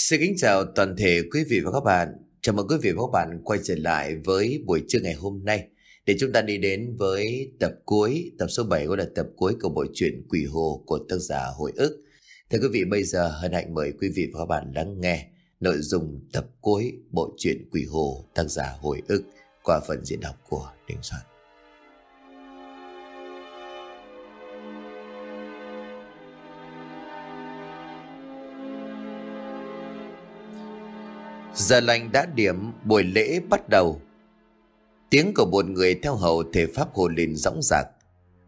Xin kính chào toàn thể quý vị và các bạn. Chào mừng quý vị và các bạn quay trở lại với buổi trưa ngày hôm nay để chúng ta đi đến với tập cuối, tập số 7 gọi là tập cuối của bộ truyện Quỷ Hồ của tác giả Hồi ức. Thưa quý vị, bây giờ hân hạnh mời quý vị và các bạn lắng nghe nội dung tập cuối bộ truyện Quỷ Hồ tác giả Hồi ức qua phần diễn đọc của Đình Soạn. Giờ lành đã điểm, buổi lễ bắt đầu. Tiếng của một người theo hầu thể pháp hồ lên rõng rạc.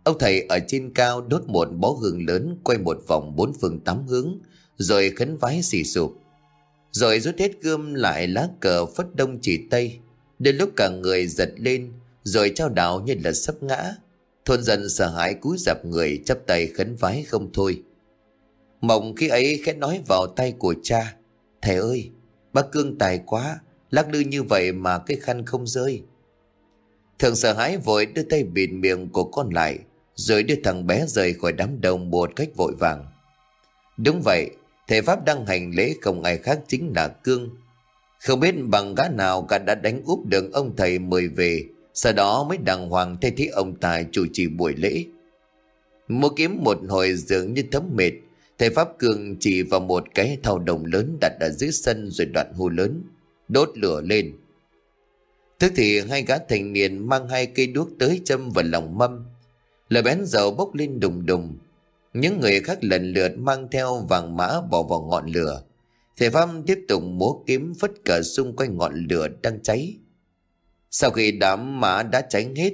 Ông thầy ở trên cao đốt một bó hương lớn quay một vòng bốn phương tám hướng, rồi khấn vái xì sụp. Rồi rút hết gươm lại lá cờ phất đông chỉ tây, đến lúc cả người giật lên, rồi trao đảo như là sắp ngã. Thôn dân sợ hãi cúi dập người chắp tay khấn vái không thôi. Mộng khi ấy khẽ nói vào tay của cha, Thầy ơi, Bác Cương tài quá, lắc lư như vậy mà cái khăn không rơi. Thường sợ hãi vội đưa tay bịt miệng của con lại, rồi đưa thằng bé rời khỏi đám đông một cách vội vàng. Đúng vậy, thầy Pháp đang hành lễ không ai khác chính là Cương. Không biết bằng gã nào cả đã đánh úp được ông thầy mời về, sau đó mới đàng hoàng thay thế ông Tài chủ trì buổi lễ. Mua kiếm một hồi dường như thấm mệt, Thầy Pháp Cường chỉ vào một cái thau đồng lớn đặt ở dưới sân rồi đoạn hô lớn. Đốt lửa lên. Tức thì hai gã thành niên mang hai cây đuốc tới châm vào lòng mâm. Lửa bén dầu bốc lên đùng đùng. Những người khác lần lượt mang theo vàng mã bỏ vào ngọn lửa. Thầy Pháp tiếp tục múa kiếm phất cờ xung quanh ngọn lửa đang cháy. Sau khi đám mã đã cháy hết,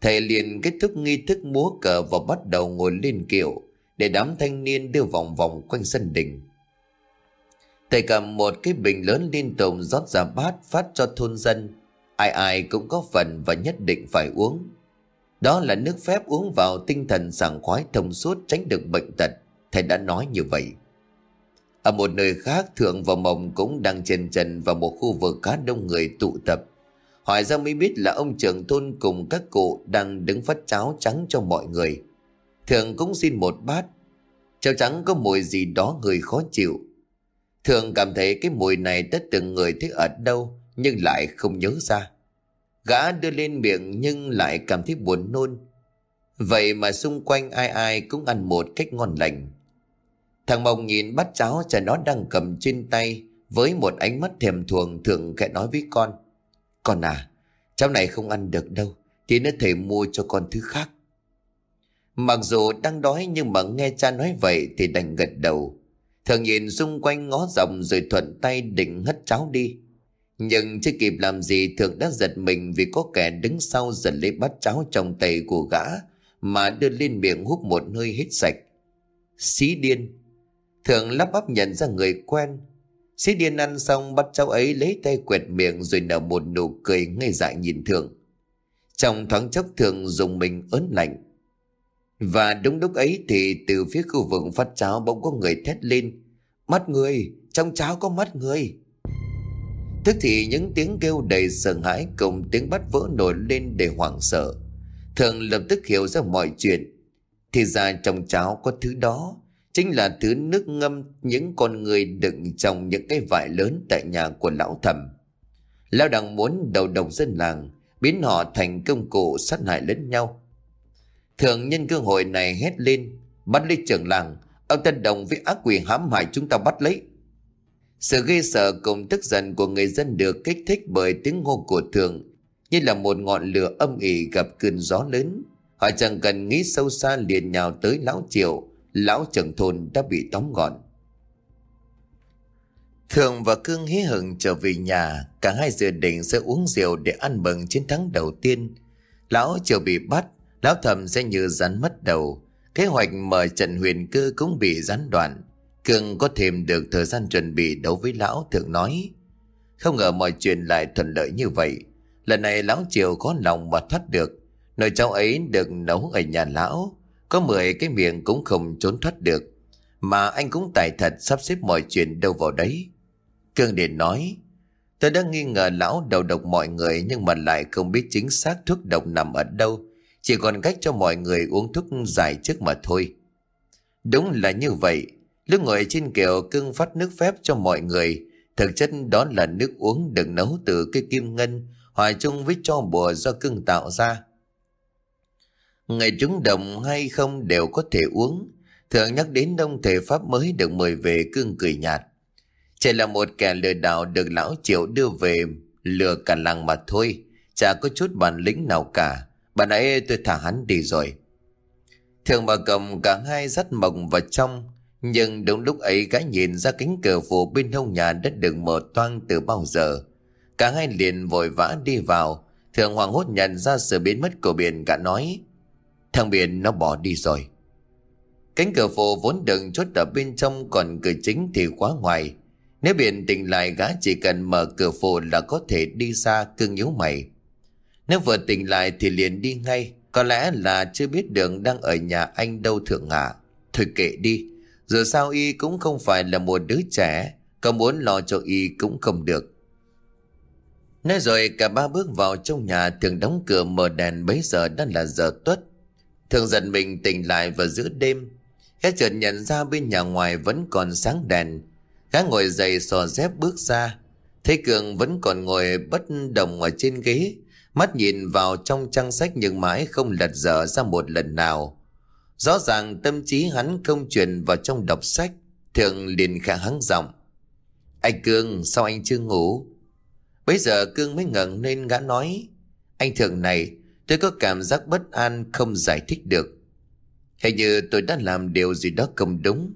thầy liền kết thúc nghi thức múa cờ và bắt đầu ngồi lên kiệu để đám thanh niên đưa vòng vòng quanh sân đình. Thầy cầm một cái bình lớn liên tục rót ra bát phát cho thôn dân. Ai ai cũng có phần và nhất định phải uống. Đó là nước phép uống vào tinh thần sảng khoái thông suốt tránh được bệnh tật. Thầy đã nói như vậy. Ở một nơi khác, Thượng và Mộng cũng đang trên trần vào một khu vực khá đông người tụ tập. Hỏi ra mới biết là ông trưởng thôn cùng các cụ đang đứng phát cháo trắng cho mọi người. Thượng cũng xin một bát. Cháo trắng có mùi gì đó người khó chịu. Thượng cảm thấy cái mùi này tất từng người thích ở đâu nhưng lại không nhớ ra. Gã đưa lên miệng nhưng lại cảm thấy buồn nôn. Vậy mà xung quanh ai ai cũng ăn một cách ngon lành. Thằng Mông nhìn bát cháo cha nó đang cầm trên tay với một ánh mắt thèm thuồng thường khẽ nói với con. Con à, cháu này không ăn được đâu, thì nó thầy mua cho con thứ khác. Mặc dù đang đói nhưng mà nghe cha nói vậy thì đành gật đầu. Thường nhìn xung quanh ngó rộng rồi thuận tay định hất cháo đi. Nhưng chưa kịp làm gì thường đã giật mình vì có kẻ đứng sau giật lấy bát cháo trong tay của gã, mà đưa lên miệng hút một hơi hết sạch. Xí điên. Thường lắp bắp nhận ra người quen. Xí điên ăn xong bắt cháu ấy lấy tay quẹt miệng rồi nở một nụ cười ngây dại nhìn thường. Trong thoáng chốc thường dùng mình ớn lạnh. Và đúng lúc ấy thì từ phía khu vực phát cháo bỗng có người thét lên. Mắt người, trong cháo có mắt người. Tức thì những tiếng kêu đầy sợ hãi cùng tiếng bắt vỡ nổi lên để hoảng sợ. Thường lập tức hiểu ra mọi chuyện. Thì ra trong cháo có thứ đó. Chính là thứ nước ngâm những con người đựng trong những cái vải lớn tại nhà của lão thẩm. Lão đang muốn đầu độc dân làng, biến họ thành công cụ sát hại lẫn nhau. Thường nhân cơ hội này hét lên. Bắt lấy trưởng làng, Ông Tân Đồng với ác quỷ hãm hại chúng ta bắt lấy. Sự ghê sợ cùng tức giận của người dân được kích thích bởi tiếng hô của thường, Như là một ngọn lửa âm ỉ gặp cơn gió lớn. Họ chẳng cần nghĩ sâu xa liền nhào tới lão triệu Lão trưởng thôn đã bị tóm gọn. Thường và Cương hí hửng trở về nhà, Cả hai dự định sẽ uống rượu để ăn mừng chiến thắng đầu tiên. Lão triệu bị bắt Lão thầm sẽ như rắn mất đầu. Kế hoạch mời trần huyền cơ cũng bị gián đoạn. Cường có thêm được thời gian chuẩn bị đấu với lão thượng nói. Không ngờ mọi chuyện lại thuận lợi như vậy. Lần này lão triều có lòng mà thoát được. Nồi cháu ấy được nấu ở nhà lão. Có 10 cái miệng cũng không trốn thoát được. Mà anh cũng tài thật sắp xếp mọi chuyện đâu vào đấy. Cương Điền nói, Tôi đã nghi ngờ lão đầu độc mọi người Nhưng mà lại không biết chính xác thuốc độc nằm ở đâu chỉ còn cách cho mọi người uống thuốc giải trước mà thôi. Đúng là như vậy. Lúc ngồi trên kiệu cưng phát nước phép cho mọi người. Thực chất đó là nước uống được nấu từ cây kim ngân, hòa chung với cho bùa do cưng tạo ra. Ngày trúng đồng hay không đều có thể uống. Thường nhắc đến đông thể pháp mới được mời về cưng cười nhạt. Chỉ là một kẻ lừa đảo được lão triệu đưa về lừa cả làng mà thôi. Chả có chút bản lĩnh nào cả. Bạn ấy tôi thả hắn đi rồi. Thường bà cầm cả hai dắt mộng vào trong. Nhưng đúng lúc ấy gái nhìn ra cánh cửa phủ bên hông nhà đã được mở toang từ bao giờ. Cả hai liền vội vã đi vào. Thường hoàng hốt nhận ra sự biến mất của biển cả nói. Thằng biển nó bỏ đi rồi. Cánh cửa phủ vốn đừng chốt ở bên trong, còn cửa chính thì quá ngoài. Nếu biển tỉnh lại, gã chỉ cần mở cửa phủ là có thể đi xa cưng nhíu mày. Nếu vừa tỉnh lại thì liền đi ngay. Có lẽ là chưa biết đường đang ở nhà anh đâu thượng ngạ Thôi kệ đi. Dù sao y cũng không phải là một đứa trẻ. Có muốn lo cho y cũng không được. Nói rồi cả ba bước vào trong nhà thường đóng cửa mở đèn bấy giờ đã là giờ tuất. Thường giật mình tỉnh lại vào giữa đêm. Khẽ chợt nhận ra bên nhà ngoài vẫn còn sáng đèn. Gã ngồi dậy sò dép bước ra. Thấy Cường vẫn còn ngồi bất động ở trên ghế. Mắt nhìn vào trong trang sách nhưng mãi không lật dở ra một lần nào. Rõ ràng tâm trí hắn không chuyển vào trong đọc sách. Thường liền khẽ hắng giọng. Anh Cương, sao anh chưa ngủ? Bây giờ Cương mới ngẩng lên gã nói. Anh Thường này, tôi có cảm giác bất an không giải thích được. Hình như tôi đã làm điều gì đó không đúng.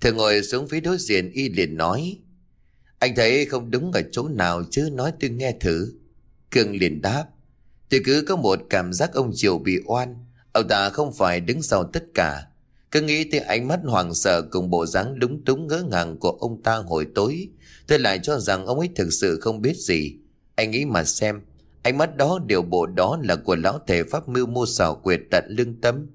Thường ngồi xuống phía đối diện y liền nói. Anh thấy không đúng ở chỗ nào chứ nói tôi nghe thử. Cương liền đáp. Tôi cứ có một cảm giác ông Triều bị oan. Ông ta không phải đứng sau tất cả. Cứ nghĩ tới ánh mắt hoàng sợ cùng bộ dáng lúng túng ngỡ ngàng của ông ta hồi tối. Tôi lại cho rằng ông ấy thực sự không biết gì. Anh nghĩ mà xem. Ánh mắt đó điều bộ đó là của lão thể pháp mưu mô xảo quyệt tận lương tâm.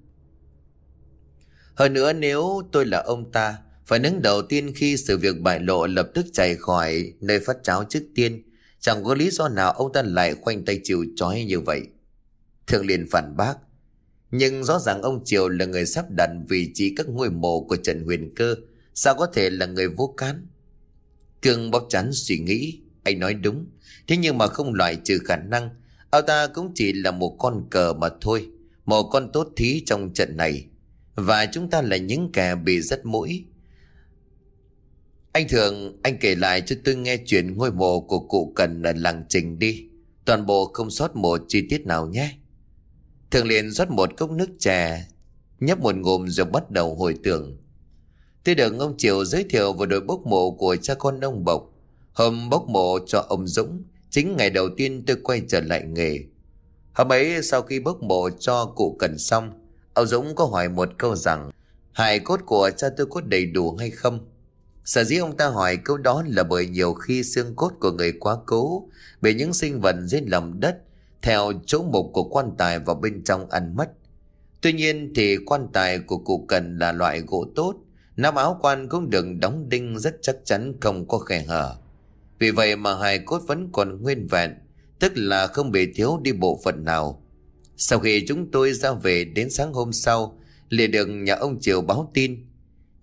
Hơn nữa nếu tôi là ông ta, phải đứng đầu tiên khi sự việc bại lộ lập tức chạy khỏi nơi phát cháo trước tiên. Chẳng có lý do nào ông ta lại khoanh tay chịu trói như vậy. Thường liền phản bác. Nhưng rõ ràng ông Triều là người sắp đặt vị trí các ngôi mộ của Trần Huyền Cơ. Sao có thể là người vô cán? Cương bóc chắn suy nghĩ. Anh nói đúng. Thế nhưng mà không loại trừ khả năng. Ông ta cũng chỉ là một con cờ mà thôi. Một con tốt thí trong trận này. Và chúng ta là những kẻ bị rất mũi. Anh Thường, anh kể lại cho tôi nghe chuyện ngôi mộ của cụ Cần ở làng Trình đi. Toàn bộ không sót một chi tiết nào nhé. Thường liền rót một cốc nước trà, nhấp một ngụm rồi bắt đầu hồi tưởng. Tôi được ông Triều giới thiệu về đội bốc mộ của cha con ông Bộc. Hôm bốc mộ cho ông Dũng, chính ngày đầu tiên tôi quay trở lại nghề. Hôm ấy sau khi bốc mộ cho cụ Cần xong, ông Dũng có hỏi một câu rằng hài cốt của cha tôi có đầy đủ hay không? Sở dĩ ông ta hỏi câu đó là bởi nhiều khi xương cốt của người quá cố bị những sinh vật dưới lòng đất theo chỗ mục của quan tài vào bên trong ăn mất. Tuy nhiên thì quan tài của cụ cần là loại gỗ tốt, nắp áo quan cũng được đóng đinh rất chắc chắn không có khe hở. Vì vậy mà hài cốt vẫn còn nguyên vẹn, tức là không bị thiếu đi bộ phận nào. Sau khi chúng tôi ra về đến sáng hôm sau, liền được nhà ông Triều báo tin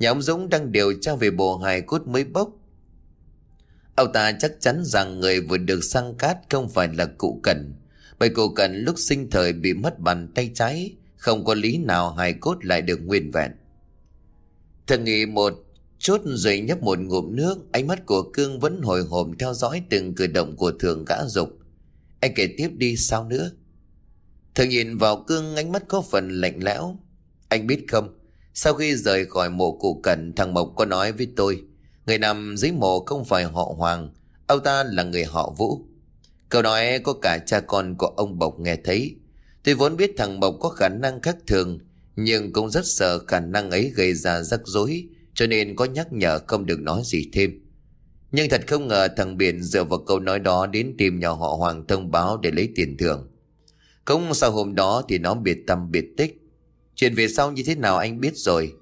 Nhà ông Dũng đang điều tra về bộ hài cốt mới bốc. Ông ta chắc chắn rằng người vừa được săn cát không phải là cụ Cần. Bởi cụ Cần lúc sinh thời bị mất bàn tay trái, không có lý nào hài cốt lại được nguyên vẹn. Thần nghĩ một chút rồi nhấp một ngụm nước, ánh mắt của Cương vẫn hồi hộp theo dõi từng cử động của thường gã dục. Anh kể tiếp đi sao nữa? Thường nhìn vào Cương ánh mắt có phần lạnh lẽo. Anh biết không, sau khi rời khỏi mộ cụ cẩn, thằng Mộc có nói với tôi, Người nằm dưới mộ không phải họ Hoàng Ông ta là người họ Vũ. Câu nói có cả cha con của ông Bộc nghe thấy. Tôi vốn biết thằng Bộc có khả năng khác thường, Nhưng cũng rất sợ khả năng ấy gây ra rắc rối, Cho nên có nhắc nhở không được nói gì thêm. Nhưng thật không ngờ thằng Biển dựa vào câu nói đó Đến tìm nhà họ Hoàng thông báo để lấy tiền thưởng. Cũng sau hôm đó thì nó biệt tâm biệt tích Chuyện về sau như thế nào anh biết rồi.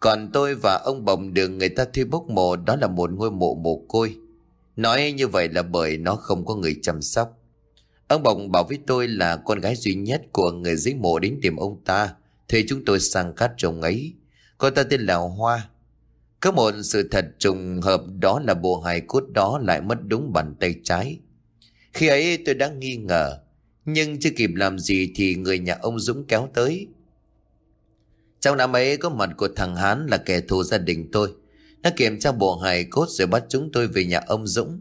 Còn tôi và ông Bồng được người ta thuê bốc mộ đó là một ngôi mộ mồ côi. Nói như vậy là bởi nó không có người chăm sóc. Ông Bồng bảo với tôi là con gái duy nhất của người dưới mộ đến tìm ông ta. Thuê chúng tôi sang cát chồng ấy. Cô ta tên là Hoa. Có một sự thật trùng hợp đó là bộ hài cốt đó lại mất đúng bàn tay trái. Khi ấy tôi đã nghi ngờ, nhưng chưa kịp làm gì thì người nhà ông Dũng kéo tới. Trong năm ấy có mặt của thằng Hán là kẻ thù gia đình tôi. Nó kiểm tra bộ hài cốt rồi bắt chúng tôi về nhà ông Dũng.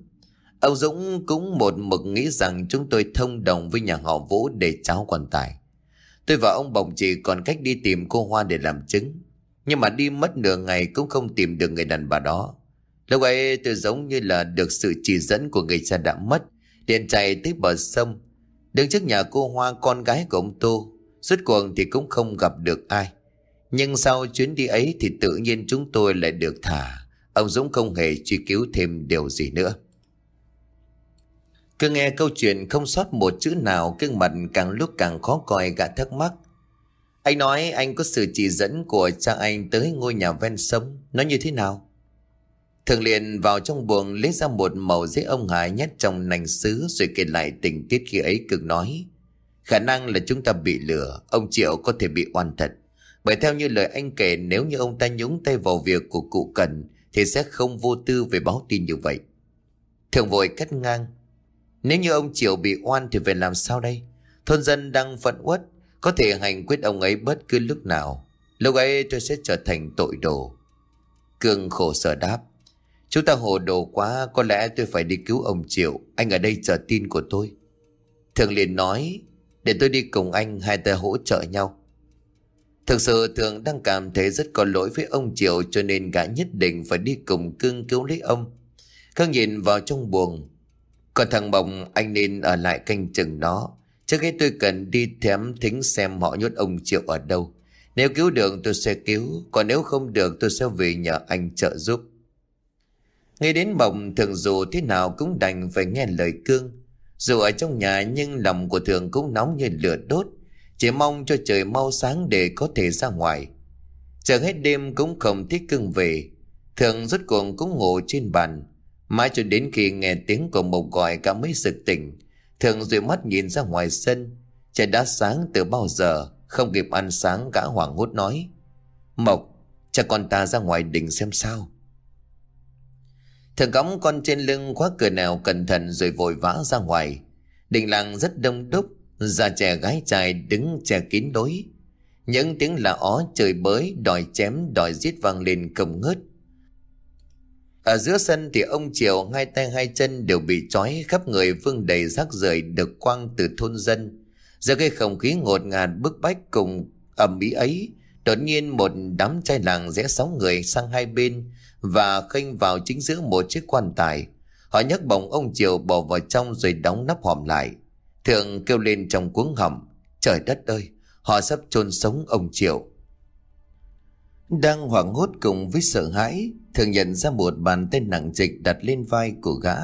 Ông Dũng cũng một mực nghĩ rằng chúng tôi thông đồng với nhà họ Vũ để cháo quan tài. Tôi và ông Bồng chỉ còn cách đi tìm cô Hoa để làm chứng. Nhưng mà đi mất nửa ngày cũng không tìm được người đàn bà đó. Lúc ấy tôi giống như là được sự chỉ dẫn của người cha đã mất. Điện chạy tới bờ sông. Đứng trước nhà cô Hoa con gái của ông Tô. Suốt cuộc thì cũng không gặp được ai. Nhưng sau chuyến đi ấy thì tự nhiên chúng tôi lại được thả. Ông Dũng không hề truy cứu thêm điều gì nữa. Cứ nghe câu chuyện không sót một chữ nào gương mặt càng lúc càng khó coi gã thắc mắc. Anh nói anh có sự chỉ dẫn của cha anh tới ngôi nhà ven sông. Nó như thế nào? Thường liền vào trong buồng lấy ra một màu giấy ông Hải nhét trong nành sứ rồi kể lại tình tiết khi ấy cực nói. Khả năng là chúng ta bị lừa, ông Triệu có thể bị oan thật. Bởi theo như lời anh kể nếu như ông ta nhúng tay vào việc của cụ Cần thì sẽ không vô tư về báo tin như vậy. Thường vội cắt ngang. Nếu như ông Triệu bị oan thì phải làm sao đây? Thôn dân đang phận uất, có thể hành quyết ông ấy bất cứ lúc nào. Lúc ấy tôi sẽ trở thành tội đồ. Cương khổ sở đáp. Chúng ta hồ đồ quá, có lẽ tôi phải đi cứu ông Triệu. Anh ở đây chờ tin của tôi. Thường liền nói, để tôi đi cùng anh, hai ta hỗ trợ nhau. Thực sự Thường đang cảm thấy rất có lỗi với ông Triệu cho nên gã nhất định phải đi cùng cưng cứu lấy ông. Khương nhìn vào trong buồng. Còn thằng Bồng anh nên ở lại canh chừng nó. Trước khi tôi cần đi thém thính xem họ nhốt ông Triệu ở đâu. Nếu cứu được tôi sẽ cứu, còn nếu không được tôi sẽ về nhờ anh trợ giúp. Nghe đến Bồng thường dù thế nào cũng đành phải nghe lời cương. Dù ở trong nhà nhưng lòng của thường cũng nóng như lửa đốt. Chỉ mong cho trời mau sáng để có thể ra ngoài. Chờ hết đêm cũng không thích cưng về. Thường rốt cuộc cũng ngủ trên bàn. Mãi cho đến khi nghe tiếng của Mộc gọi cả mấy sực tỉnh. Thường dụi mắt nhìn ra ngoài sân. Trời đã sáng từ bao giờ. Không kịp ăn sáng gã hoảng hốt nói. Mộc, cha con ta ra ngoài đỉnh xem sao. Thường cõng con trên lưng khóa cửa nào cẩn thận rồi vội vã ra ngoài. Đình làng rất đông đúc. Già trẻ gái trai đứng che kín đối Những tiếng là ó trời bới, Đòi chém, đòi giết vang lên không ngớt. Ở giữa sân thì ông Triều, Hai tay hai chân đều bị trói Khắp người vương đầy rác rưởi Được quăng từ thôn dân. Giữa cái không khí ngột ngạt bức bách Cùng ẩm ý ấy, Đột nhiên một đám trai làng rẽ sáu người sang hai bên Và khênh vào chính giữa một chiếc quan tài. Họ nhấc bồng ông Triều bỏ vào trong rồi đóng nắp hòm lại. Thượng kêu lên trong cuống họng, Trời đất ơi, Họ sắp chôn sống ông Triệu. Đang hoảng hốt cùng với sợ hãi Thường nhận ra một bàn tay nặng trịch đặt lên vai của gã.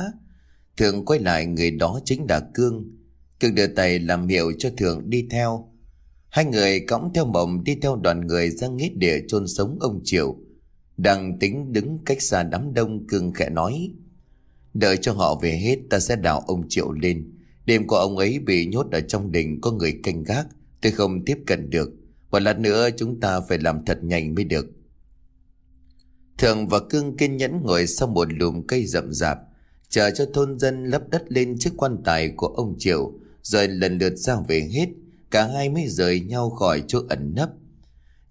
Thường quay lại người đó chính là Cương. Cương đưa tay làm hiệu cho Thường đi theo. Hai người cõng theo mộng đi theo đoàn người ra nghĩa địa chôn sống ông Triệu. Đang tính đứng cách xa đám đông, Cương khẽ nói, Đợi cho họ về hết, ta sẽ đào ông Triệu lên. Đêm của ông ấy bị nhốt ở trong đình có người canh gác, tôi không tiếp cận được. Và lát nữa chúng ta phải làm thật nhanh mới được. Thường và Cương kiên nhẫn ngồi sau một lùm cây rậm rạp, chờ cho thôn dân lấp đất lên chiếc quan tài của ông Triệu, rồi lần lượt ra về hết, cả hai mới rời nhau khỏi chỗ ẩn nấp.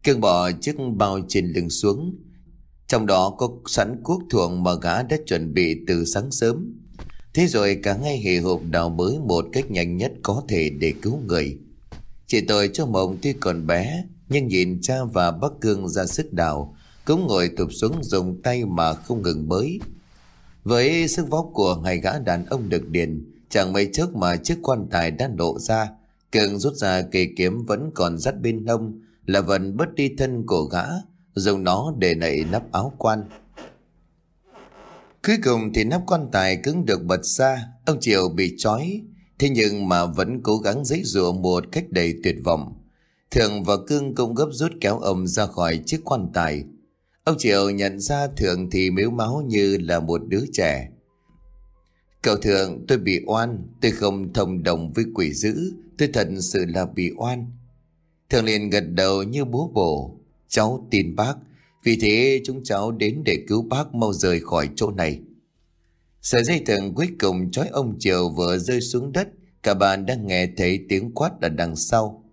Cương bỏ chiếc bao trên lưng xuống, trong đó có sẵn cuốc thuồng mà gã đã chuẩn bị từ sáng sớm. Thế rồi cả ngay hề hộp đào bới một cách nhanh nhất có thể để cứu người. Chị tội cho mộng tuy còn bé, nhưng nhìn cha và bác Cương ra sức đào, cũng ngồi tụp xuống dùng tay mà không ngừng bới. Với sức vóc của hai gã đàn ông được điền, chẳng mấy chốc mà chiếc quan tài đã lộ ra, Cương rút ra cây kiếm vẫn còn dắt bên hông, là vẫn bớt đi thân của gã, dùng nó để nảy nắp áo quan. Cuối cùng thì nắp quan tài cứng được bật ra, ông Triều bị trói, thế nhưng mà vẫn cố gắng giấy rùa một cách đầy tuyệt vọng. Thường và Cương cũng gấp rút kéo ông ra khỏi chiếc quan tài. Ông Triều nhận ra Thường thì miếu máu như là một đứa trẻ. Cậu Thường, tôi bị oan, tôi không thông đồng với quỷ dữ, tôi thật sự là bị oan. Thường liền gật đầu như bố bổ. Cháu tin bác, vì thế chúng cháu đến để cứu bác mau rời khỏi chỗ này. Sợi dây thừng cuối cùng trói ông Triều vừa rơi xuống đất, cả bạn đang nghe thấy tiếng quát ở đằng sau.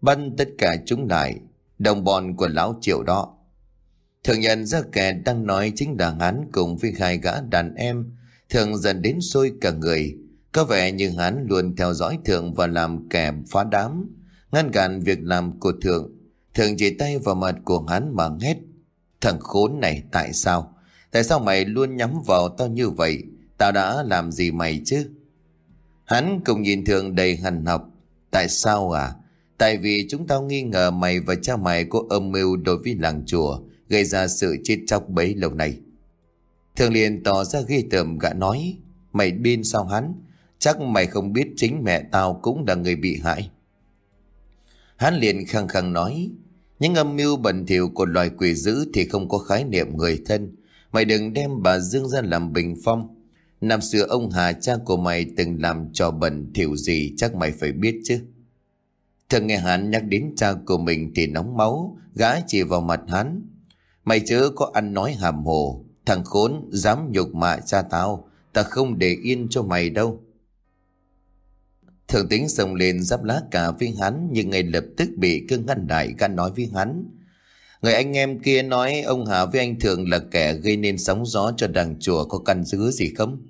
Bắn tất cả chúng lại, đồng bọn của lão Triệu đó. Thường nhận ra kẻ đang nói chính là hắn cùng với hai gã đàn em, thường dần đến sôi cả người. Có vẻ như hắn luôn theo dõi thường và làm kẻ phá đám, ngăn cản việc làm của thường. Thường chỉ tay vào mặt của hắn mà hét. Thằng khốn này tại sao? Tại sao mày luôn nhắm vào tao như vậy? Tao đã làm gì mày chứ? Hắn cùng nhìn thường đầy hằn học. Tại sao à? Tại vì chúng tao nghi ngờ mày và cha mày có âm mưu đối với làng chùa, gây ra sự chết chóc bấy lâu nay. Thường liền tỏ ra ghi tởm gã nói, Mày điên sao hắn Chắc mày không biết chính mẹ tao cũng là người bị hại Hắn liền khăng khăng nói những âm mưu bẩn thỉu của loài quỷ dữ Thì không có khái niệm người thân Mày đừng đem bà Dương ra làm bình phong Năm xưa ông Hà cha của mày từng làm trò bẩn thỉu gì chắc mày phải biết chứ. Thường nghe hắn nhắc đến cha của mình thì nóng máu, gã chỉ vào mặt hắn. Mày chớ có ăn nói hàm hồ, thằng khốn dám nhục mạ cha tao, ta không để yên cho mày đâu. Thường tính xông lên giáp lá cả với hắn, nhưng ngay lập tức bị cương ngăn đại gan nói với hắn. Người anh em kia nói, ông Hà với anh Thường là kẻ gây nên sóng gió cho đàng chùa có căn dứa gì không?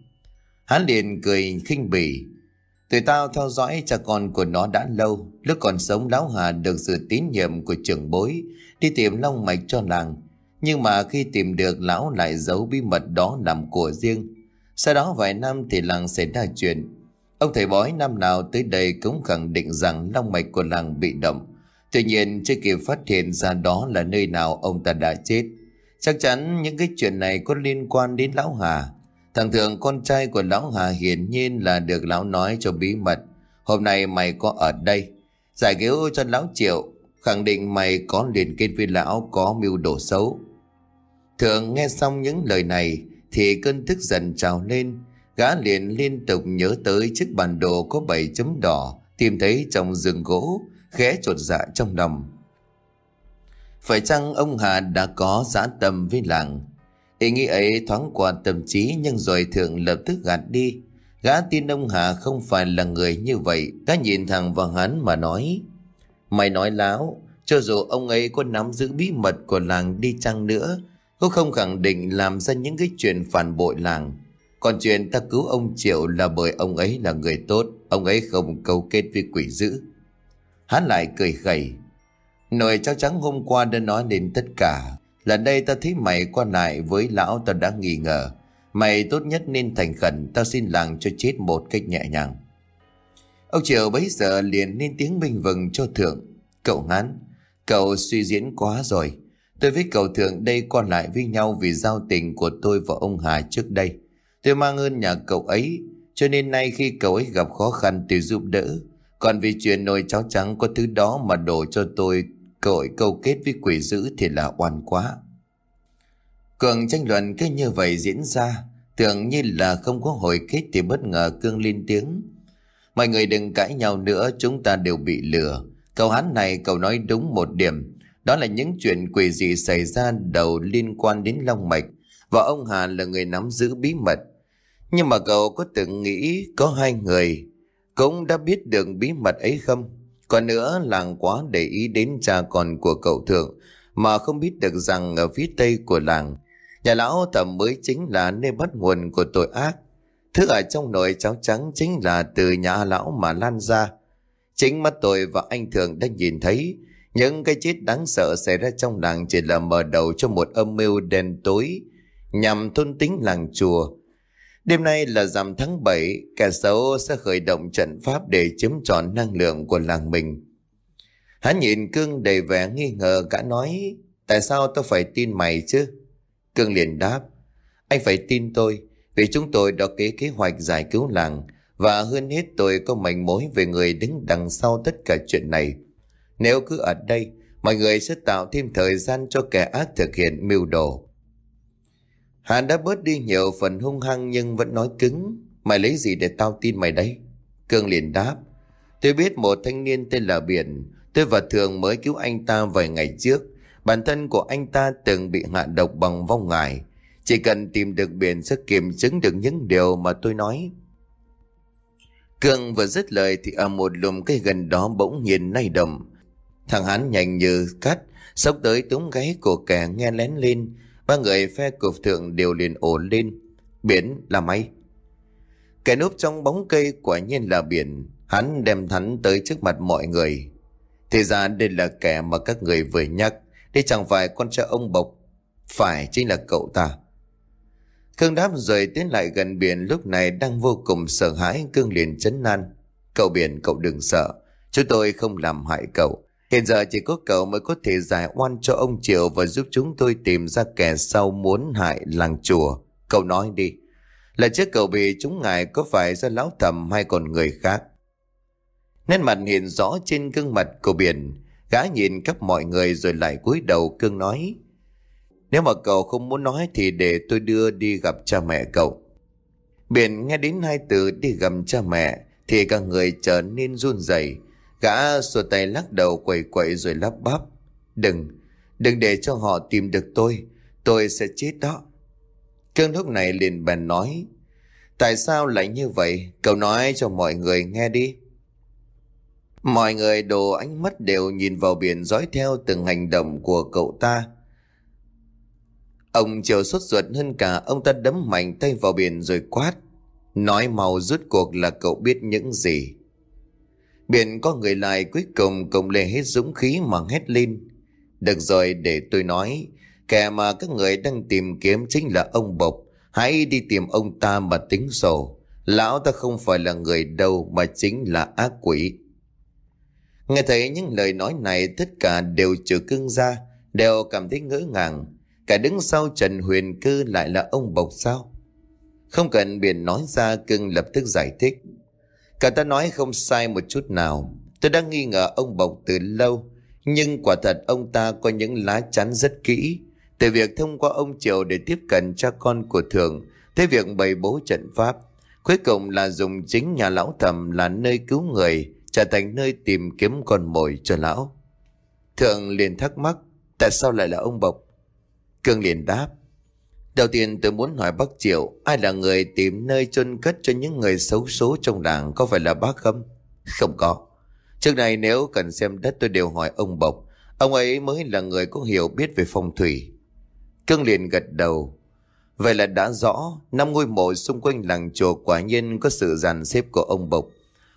Hắn liền cười khinh bỉ. Tụi tao theo dõi cha con của nó đã lâu. Lúc còn sống Lão Hà được sự tín nhiệm của trưởng bối, đi tìm long mạch cho làng. Nhưng mà khi tìm được, Lão lại giấu bí mật đó làm của riêng. Sau đó vài năm thì làng xảy ra chuyện. Ông thầy bói năm nào tới đây cũng khẳng định rằng long mạch của làng bị động. Tuy nhiên, chưa kịp phát hiện ra đó là nơi nào ông ta đã chết. Chắc chắn những cái chuyện này có liên quan đến Lão Hà. Thằng Thượng, con trai của Lão Hà hiển nhiên là được Lão nói cho bí mật. Hôm nay mày có ở đây. Giải cứu cho Lão Triệu. Khẳng định mày có liên kết với Lão, có mưu đồ xấu. Thượng nghe xong những lời này thì cơn tức giận trào lên. Gã liền liên tục nhớ tới chiếc bản đồ có bảy chấm đỏ tìm thấy trong rừng gỗ, khẽ chuột dạ trong lòng. Phải chăng ông Hà đã có giã tâm với làng? Ý nghĩ ấy thoáng qua tâm trí nhưng rồi thường lập tức gạt đi. Gã tin ông Hà không phải là người như vậy. Gã nhìn thẳng vào hắn mà nói. Mày nói láo, cho dù ông ấy có nắm giữ bí mật của làng đi chăng nữa, cũng không khẳng định làm ra những cái chuyện phản bội làng. Còn chuyện ta cứu ông Triệu là bởi ông ấy là người tốt, ông ấy không cấu kết với quỷ dữ. Hắn lại cười khẩy. Nội cháu trắng hôm qua đã nói đến tất cả. Lần đây ta thấy mày qua lại với lão ta đã nghi ngờ. Mày tốt nhất nên thành khẩn, tao xin làng cho chết một cách nhẹ nhàng. Ông Triệu bấy giờ liền lên tiếng bình vừng cho thượng. Cậu ngán, cậu suy diễn quá rồi. Tôi với cậu thượng đây qua lại với nhau vì giao tình của tôi và ông Hà trước đây. Tôi mang ơn nhà cậu ấy, cho nên nay khi cậu ấy gặp khó khăn tôi giúp đỡ. Còn vì chuyện nồi cháo trắng có thứ đó mà đổ cho tôi cậu ấy câu kết với quỷ dữ thì là oan quá. Cường tranh luận cứ như vậy diễn ra, tưởng như là không có hồi kết thì bất ngờ Cương lên tiếng. Mọi người đừng cãi nhau nữa, chúng ta đều bị lừa. Cậu hắn này cậu nói đúng một điểm, đó là những chuyện quỷ dị xảy ra đầu liên quan đến Long Mạch và ông Hà là người nắm giữ bí mật. Nhưng mà cậu có từng nghĩ có hai người cũng đã biết được bí mật ấy không? Còn nữa, làng quá để ý đến cha con của cậu thượng mà không biết được rằng ở phía tây của làng, nhà lão tầm mới chính là nơi bắt nguồn của tội ác. Thứ ở trong nồi cháo trắng chính là từ nhà lão mà lan ra. Chính mắt tôi và anh thường đã nhìn thấy những cái chết đáng sợ xảy ra trong làng chỉ là mở đầu cho một âm mưu đen tối nhằm thôn tính làng chùa. Đêm nay là rằm tháng 7, kẻ xấu sẽ khởi động trận pháp để chiếm trọn năng lượng của làng mình. Hắn nhìn Cương đầy vẻ nghi ngờ gã nói, tại sao tôi phải tin mày chứ? Cương liền đáp, anh phải tin tôi, vì chúng tôi đã kế kế hoạch giải cứu làng, và hơn hết tôi có mảnh mối về người đứng đằng sau tất cả chuyện này. Nếu cứ ở đây, mọi người sẽ tạo thêm thời gian cho kẻ ác thực hiện mưu đồ. Hắn đã bớt đi nhiều phần hung hăng nhưng vẫn nói cứng. Mày lấy gì để tao tin mày đấy? Cương liền đáp. Tôi biết một thanh niên tên là Biển. Tôi và Thường mới cứu anh ta vài ngày trước. Bản thân của anh ta từng bị hạ độc bằng vong ngải. Chỉ cần tìm được biển sẽ kiểm chứng được những điều mà tôi nói. Cường vừa dứt lời thì ở một lùm cây gần đó bỗng nhiên nay đầm. Thằng hắn nhanh như cắt, sốc tới túm gáy của kẻ nghe lén lên. Ba người phe cục thượng đều liền ổn lên. Biển là máy. Kẻ núp trong bóng cây quả nhiên là biển. Hắn đem thắn tới trước mặt mọi người. Thì ra đây là kẻ mà các người vừa nhắc. Đây chẳng phải con trai ông Bộc. Phải chính là cậu ta. Cương đáp rồi tiến lại gần biển lúc này đang vô cùng sợ hãi cương liền chấn nan. Cậu biển, cậu đừng sợ. Chúng tôi không làm hại cậu. Hiện giờ chỉ có cậu mới có thể giải oan cho ông triệu và giúp chúng tôi tìm ra kẻ sau muốn hại làng chùa. Cậu nói đi. Là trước cậu bị chúng ngài có phải do lão thầm hay còn người khác? Nét mặt hiện rõ trên gương mặt của biển. Gã nhìn khắp mọi người rồi lại cúi đầu cương nói. Nếu mà cậu không muốn nói thì để tôi đưa đi gặp cha mẹ cậu. Biển nghe đến hai từ đi gặp cha mẹ thì cả người trở nên run rẩy. Gã xua tay lắc đầu quẩy quẩy rồi lắp bắp. Đừng, đừng để cho họ tìm được tôi. Tôi sẽ chết đó. Cương lúc này liền bèn nói. Tại sao lại như vậy? Cậu nói cho mọi người nghe đi. Mọi người đồ ánh mắt đều nhìn vào biển dõi theo từng hành động của cậu ta. Ông chiều sốt ruột hơn cả ông ta đấm mạnh tay vào biển rồi quát. Nói mau rút cuộc là cậu biết những gì. Biển có người lại cuối cùng cùng lê hết dũng khí mà hét lên. Được rồi để tôi nói. Kẻ mà các người đang tìm kiếm chính là ông Bộc. Hãy đi tìm ông ta mà tính sổ. Lão ta không phải là người đâu mà chính là ác quỷ. Nghe thấy những lời nói này tất cả đều trừ cưng ra, đều cảm thấy ngỡ ngàng. Cả đứng sau Trần Huyền Cư lại là ông Bộc sao? Không cần biển nói ra cưng lập tức giải thích. Cả ta nói không sai một chút nào. Tôi đang nghi ngờ ông Bộc từ lâu. Nhưng quả thật ông ta có những lá chắn rất kỹ. Từ việc thông qua ông Triều để tiếp cận cha con của Thường, tới việc bày bố trận pháp. Cuối cùng là dùng chính nhà lão thầm là nơi cứu người, trở thành nơi tìm kiếm con mồi cho lão. Thượng liền thắc mắc, tại sao lại là ông Bộc? Cương liền đáp, đầu tiên tôi muốn hỏi bác Triệu, ai là người tìm nơi chôn cất cho những người xấu số trong làng, có phải là bác không? Không có. Trước này nếu cần xem đất tôi đều hỏi ông Bộc, ông ấy mới là người có hiểu biết về phong thủy. Cương liền gật đầu, Vậy là đã rõ, năm ngôi mộ xung quanh làng chùa quả nhiên có sự dàn xếp của ông Bộc.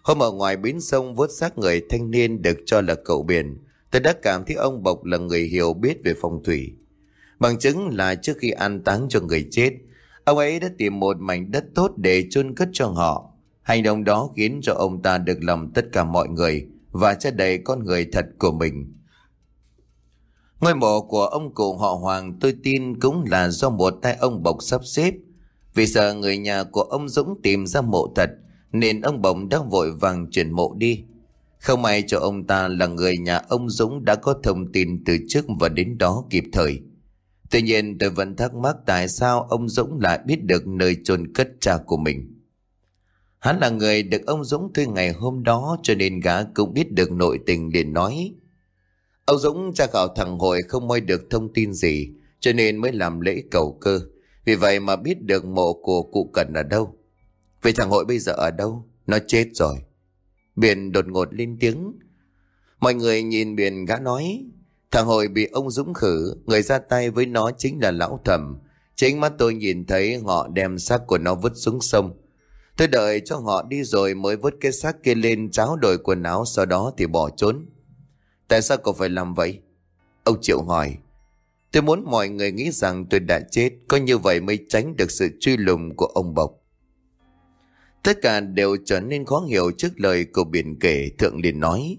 Hôm ở ngoài bến sông vớt xác người thanh niên được cho là cậu biển, tôi đã cảm thấy ông Bộc là người hiểu biết về phong thủy. Bằng chứng là trước khi an táng cho người chết, ông ấy đã tìm một mảnh đất tốt để chôn cất cho họ. Hành động đó khiến cho ông ta được lòng tất cả mọi người và che đầy con người thật của mình. Ngôi mộ của ông cụ họ Hoàng tôi tin cũng là do một tay ông Bộc sắp xếp. Vì sợ người nhà của ông Dũng tìm ra mộ thật, nên ông Bồng đã vội vàng chuyển mộ đi. Không may cho ông ta là người nhà ông Dũng đã có thông tin từ trước và đến đó kịp thời. Tuy nhiên tôi vẫn thắc mắc tại sao ông Dũng lại biết được nơi chôn cất cha của mình. Hắn là người được ông Dũng thuê ngày hôm đó cho nên gã cũng biết được nội tình liền nói. Ông Dũng tra khảo thằng hội không moi được thông tin gì, cho nên mới làm lễ cầu cơ. Vì vậy mà biết được mộ của cụ Cần ở đâu. Vậy thằng hội bây giờ ở đâu? Nó chết rồi. Biển đột ngột lên tiếng. Mọi người nhìn biển gã nói. Thằng hội bị ông Dũng khử. Người ra tay với nó chính là lão thẩm. Chính mắt tôi nhìn thấy họ đem xác của nó vứt xuống sông. Tôi đợi cho họ đi rồi mới vứt cái xác kia lên cháo đổi quần áo sau đó thì bỏ trốn. Tại sao cậu phải làm vậy? Ông Triệu hỏi. Tôi muốn mọi người nghĩ rằng tôi đã chết, có như vậy mới tránh được sự truy lùng của ông Bộc. Tất cả đều trở nên khó hiểu trước lời của biển kể thượng liền nói.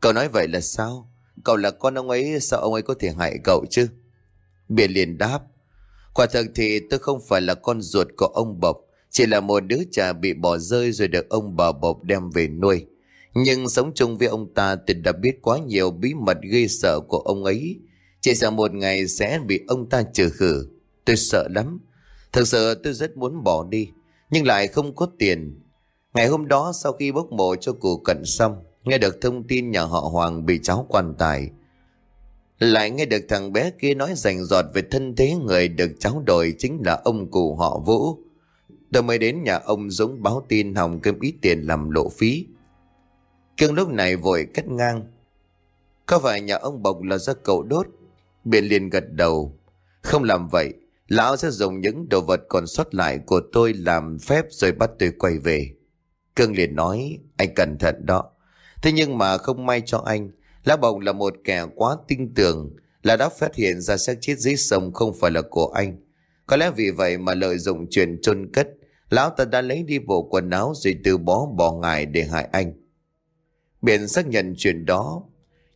Cậu nói vậy là sao? Cậu là con ông ấy, sao ông ấy có thể hại cậu chứ? Biển liền đáp. Quả thật thì tôi không phải là con ruột của ông Bộc, chỉ là một đứa trẻ bị bỏ rơi rồi được ông bà Bộc đem về nuôi. Nhưng sống chung với ông ta tôi đã biết quá nhiều bí mật gây sợ của ông ấy. Chỉ sợ một ngày sẽ bị ông ta trừ khử. Tôi sợ lắm. Thực sự tôi rất muốn bỏ đi nhưng lại không có tiền. Ngày hôm đó sau khi bốc mộ cho cụ cận xong, nghe được thông tin nhà họ Hoàng bị cháu quan tài. Lại nghe được thằng bé kia nói rành giọt về thân thế người được cháu đổi chính là ông cụ họ Vũ. Tôi mới đến nhà ông Dũng báo tin hòng kiếm ít tiền làm lộ phí. Cương lúc này vội cắt ngang. Có phải nhà ông Bộc là do cậu đốt? Biện liền gật đầu. Không làm vậy, lão sẽ dùng những đồ vật còn sót lại của tôi làm phép rồi bắt tôi quay về. Cương liền nói, anh cẩn thận đó. Thế nhưng mà không may cho anh, Lão Bồng là một kẻ quá tinh tường, là đã phát hiện ra xác chết dưới sông không phải là của anh. Có lẽ vì vậy mà lợi dụng chuyện chôn cất, lão ta đã lấy đi bộ quần áo rồi từ bó bỏ ngài để hại anh. Biển xác nhận chuyện đó,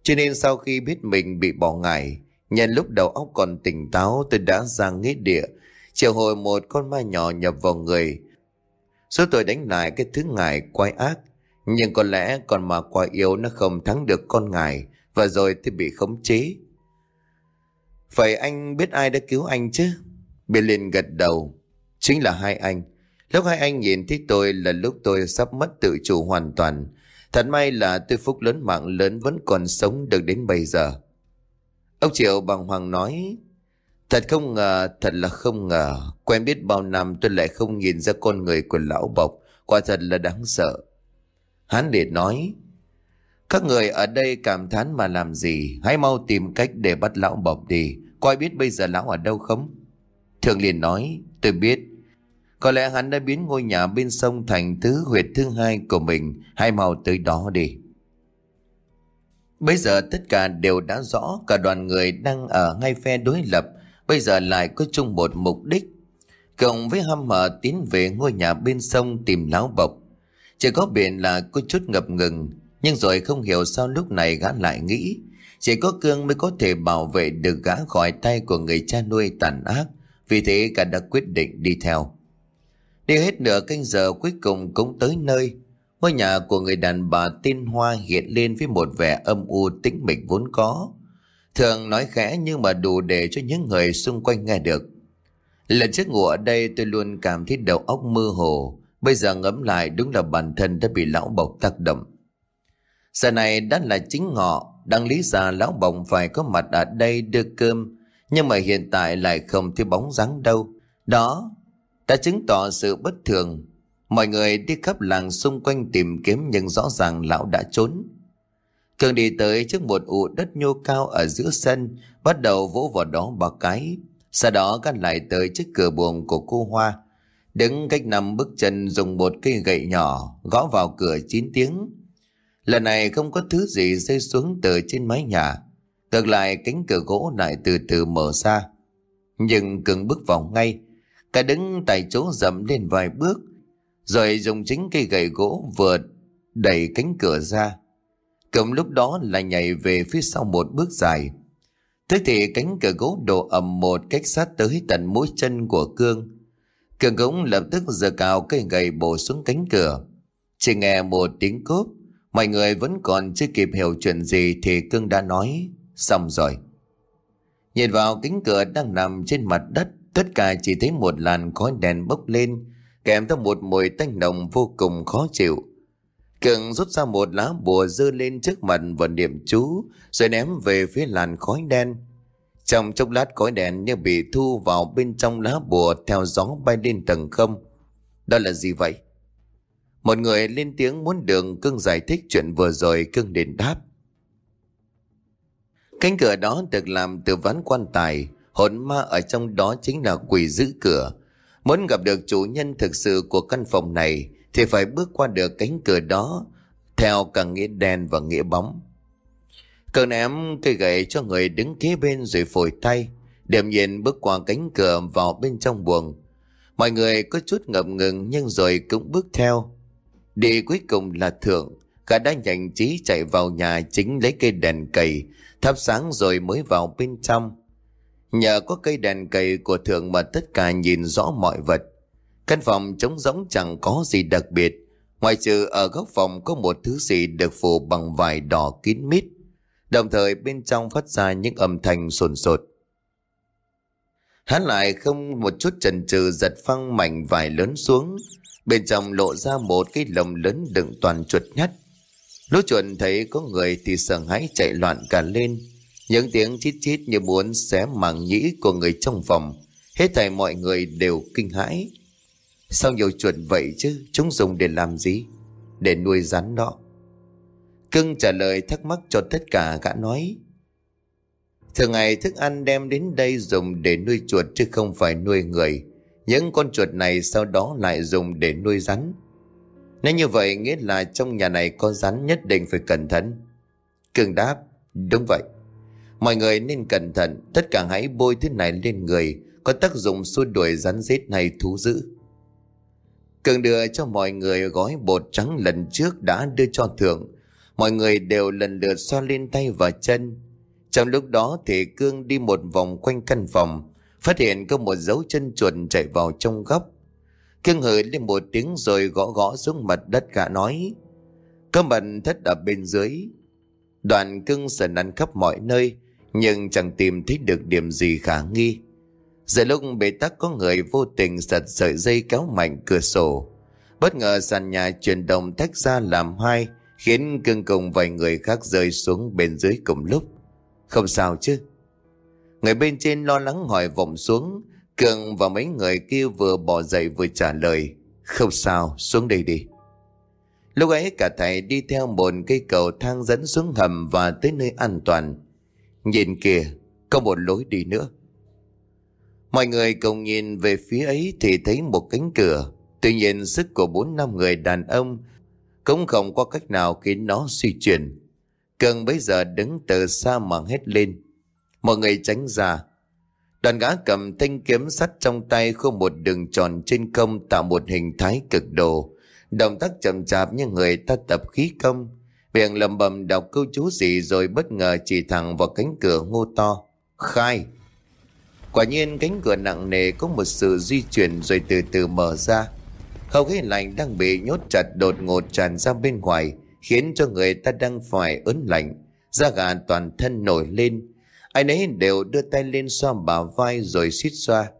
cho nên sau khi biết mình bị bỏ ngài, nhân lúc đầu óc còn tỉnh táo tôi đã ra nghĩa địa, triệu hồi một con ma nhỏ nhập vào người. Số tôi đánh lại cái thứ ngài quái ác, nhưng có lẽ con ma quá yếu nó không thắng được con ngài và rồi thì bị khống chế. Vậy anh biết ai đã cứu anh chứ? Berlin gật đầu. Chính là hai anh. Lúc hai anh nhìn thấy tôi là lúc tôi sắp mất tự chủ hoàn toàn. Thật may là tôi phúc lớn mạng lớn vẫn còn sống được đến bây giờ. Ông Triệu bằng hoàng nói Thật không ngờ, thật là không ngờ Quen biết bao năm tôi lại không nhìn ra con người của lão bộc Quả thật là đáng sợ hắn liệt nói, Các người ở đây cảm thán mà làm gì? Hãy mau tìm cách để bắt lão bộc đi. Coi biết bây giờ lão ở đâu không? Thường liền nói, Tôi biết. Có lẽ hắn đã biến ngôi nhà bên sông thành thứ huyệt thứ hai của mình. Hãy mau tới đó đi. Bây giờ tất cả đều đã rõ, Cả đoàn người đang ở ngay phe đối lập. Bây giờ lại có chung một mục đích. Cộng với ham hở tiến về ngôi nhà bên sông tìm lão bộc chỉ có biển là có chút ngập ngừng, Nhưng rồi không hiểu sao lúc này gã lại nghĩ. Chỉ có cương mới có thể bảo vệ được gã khỏi tay của người cha nuôi tàn ác, Vì thế cả đã quyết định đi theo. Đi hết nửa canh giờ cuối cùng cũng tới nơi. Ngôi nhà của người đàn bà tin Hoa hiện lên với một vẻ âm u tĩnh mịch vốn có. Thường nói khẽ nhưng mà đủ để cho những người xung quanh nghe được. Lần trước ngủ ở đây tôi luôn cảm thấy đầu óc mơ hồ. Bây giờ ngẫm lại đúng là bản thân đã bị lão bộc tác động. Giờ này đã là chính họ, đang lý ra lão bộc phải có mặt ở đây đưa cơm, nhưng mà hiện tại lại không thấy bóng dáng đâu. Đó, đã chứng tỏ sự bất thường. Mọi người đi khắp làng xung quanh tìm kiếm nhưng rõ ràng lão đã trốn. Cường đi tới trước một ụ đất nhô cao ở giữa sân, bắt đầu vỗ vào đó ba cái. Sau đó gắn lại tới trước cửa buồng của cô Hoa, Đứng cách năm bước chân dùng một cây gậy nhỏ, gõ vào cửa 9 tiếng. Lần này không có thứ gì rơi xuống từ trên mái nhà. Ngược lại, cánh cửa gỗ lại từ từ mở ra. Nhưng cường bước vào ngay. Cả đứng tại chỗ dậm lên vài bước. Rồi dùng chính cây gậy gỗ vừa đẩy cánh cửa ra. Cầm lúc đó là nhảy về phía sau một bước dài. Thế thì cánh cửa gỗ đổ ầm một cách sát tới tận mũi chân của Cương. Cường cũng lập tức giơ cao cây gậy bổ xuống cánh cửa. Chỉ nghe một tiếng cốp, mọi người vẫn còn chưa kịp hiểu chuyện gì thì Cương đã nói, xong rồi. Nhìn vào cánh cửa đang nằm trên mặt đất, tất cả chỉ thấy một làn khói đèn bốc lên, kèm theo một mùi tanh nồng vô cùng khó chịu. Cường rút ra một lá bùa dơ lên trước mặt và niệm chú, rồi ném về phía làn khói đen. Trong chốc lát cõi đèn như bị thu vào bên trong lá bùa theo gió bay lên tầng không. Đó là gì vậy? Một người lên tiếng muốn đường cưng giải thích chuyện vừa rồi cưng đền đáp. Cánh cửa đó được làm từ ván quan tài, hồn ma ở trong đó chính là quỷ giữ cửa. Muốn gặp được chủ nhân thực sự của căn phòng này thì phải bước qua được cánh cửa đó theo cả nghĩa đen và nghĩa bóng. Cậu ném cây gậy cho người đứng kế bên rồi phổi tay. Điềm nhiên bước qua cánh cửa vào bên trong buồng. Mọi người có chút ngập ngừng nhưng rồi cũng bước theo. Đi cuối cùng là thượng. Cả đã nhanh trí chạy vào nhà chính lấy cây đèn cầy, thắp sáng rồi mới vào bên trong. Nhờ có cây đèn cầy của thượng mà tất cả nhìn rõ mọi vật. Căn phòng trống rỗng chẳng có gì đặc biệt. Ngoài trừ ở góc phòng có một thứ gì được phủ bằng vải đỏ kín mít đồng thời bên trong phát ra những âm thanh sồn sột. Hắn lại không một chút chần chừ giật phăng mảnh vải lớn xuống, bên trong lộ ra một cái lồng lớn đựng toàn chuột nhắt. Lũ chuột thấy có người thì sợ hãi chạy loạn cả lên, Những tiếng chít chít như muốn xé màng nhĩ của người trong phòng. Hết thảy mọi người đều kinh hãi. Sao nhiều chuột vậy chứ? Chúng dùng để làm gì? Để nuôi rắn đó. Cưng trả lời thắc mắc cho tất cả gã nói. Thường ngày thức ăn đem đến đây dùng để nuôi chuột chứ không phải nuôi người. Những con chuột này sau đó lại dùng để nuôi rắn. Nếu như vậy nghĩa là trong nhà này có rắn nhất định phải cẩn thận. Cưng đáp, đúng vậy. Mọi người nên cẩn thận, tất cả hãy bôi thứ này lên người, có tác dụng xua đuổi rắn rết này thú dữ. Cường đưa cho mọi người gói bột trắng lần trước đã đưa cho thượng. Mọi người đều lần lượt xoa lên tay và chân. Trong lúc đó thì Cương đi một vòng quanh căn phòng, phát hiện có một dấu chân chuột chạy vào trong góc. Cương hửi lên một tiếng rồi gõ gõ xuống mặt đất gã nói. Có mật thất ở bên dưới. Đoàn cưng sờ nắn khắp mọi nơi, nhưng chẳng tìm thấy được điểm gì khả nghi. Giờ lúc bế tắc có người vô tình giật sợi dây kéo mạnh cửa sổ. Bất ngờ sàn nhà chuyển động tách ra làm hai, khiến cương cùng vài người khác rơi xuống bên dưới cùng lúc. Không sao chứ? Người bên trên lo lắng hỏi vọng xuống, Cường và mấy người kia vừa bỏ dậy vừa trả lời. Không sao, xuống đây đi. Lúc ấy cả thầy đi theo một cây cầu thang dẫn xuống hầm và tới nơi an toàn. Nhìn kìa, có một lối đi nữa. Mọi người cùng nhìn về phía ấy thì thấy một cánh cửa. Tuy nhiên sức của bốn năm người đàn ông cũng không có cách nào khiến nó suy chuyển. Cường bây giờ đứng từ xa mà hét lên. Mọi người tránh ra. Đoàn gã cầm thanh kiếm sắt trong tay không một đường tròn trên công tạo một hình thái cực độ. Động tác chậm chạp như người ta tập khí công. Miệng lầm bầm đọc câu chú gì rồi bất ngờ chỉ thẳng vào cánh cửa ngô to. Khai! Quả nhiên cánh cửa nặng nề có một sự di chuyển rồi từ từ mở ra. Không khí lạnh đang bị nhốt chặt đột ngột tràn ra bên ngoài khiến cho người ta đang phải ớn lạnh. Da gà toàn thân nổi lên. Ai nấy đều đưa tay lên xoa bả vai rồi xít xoa.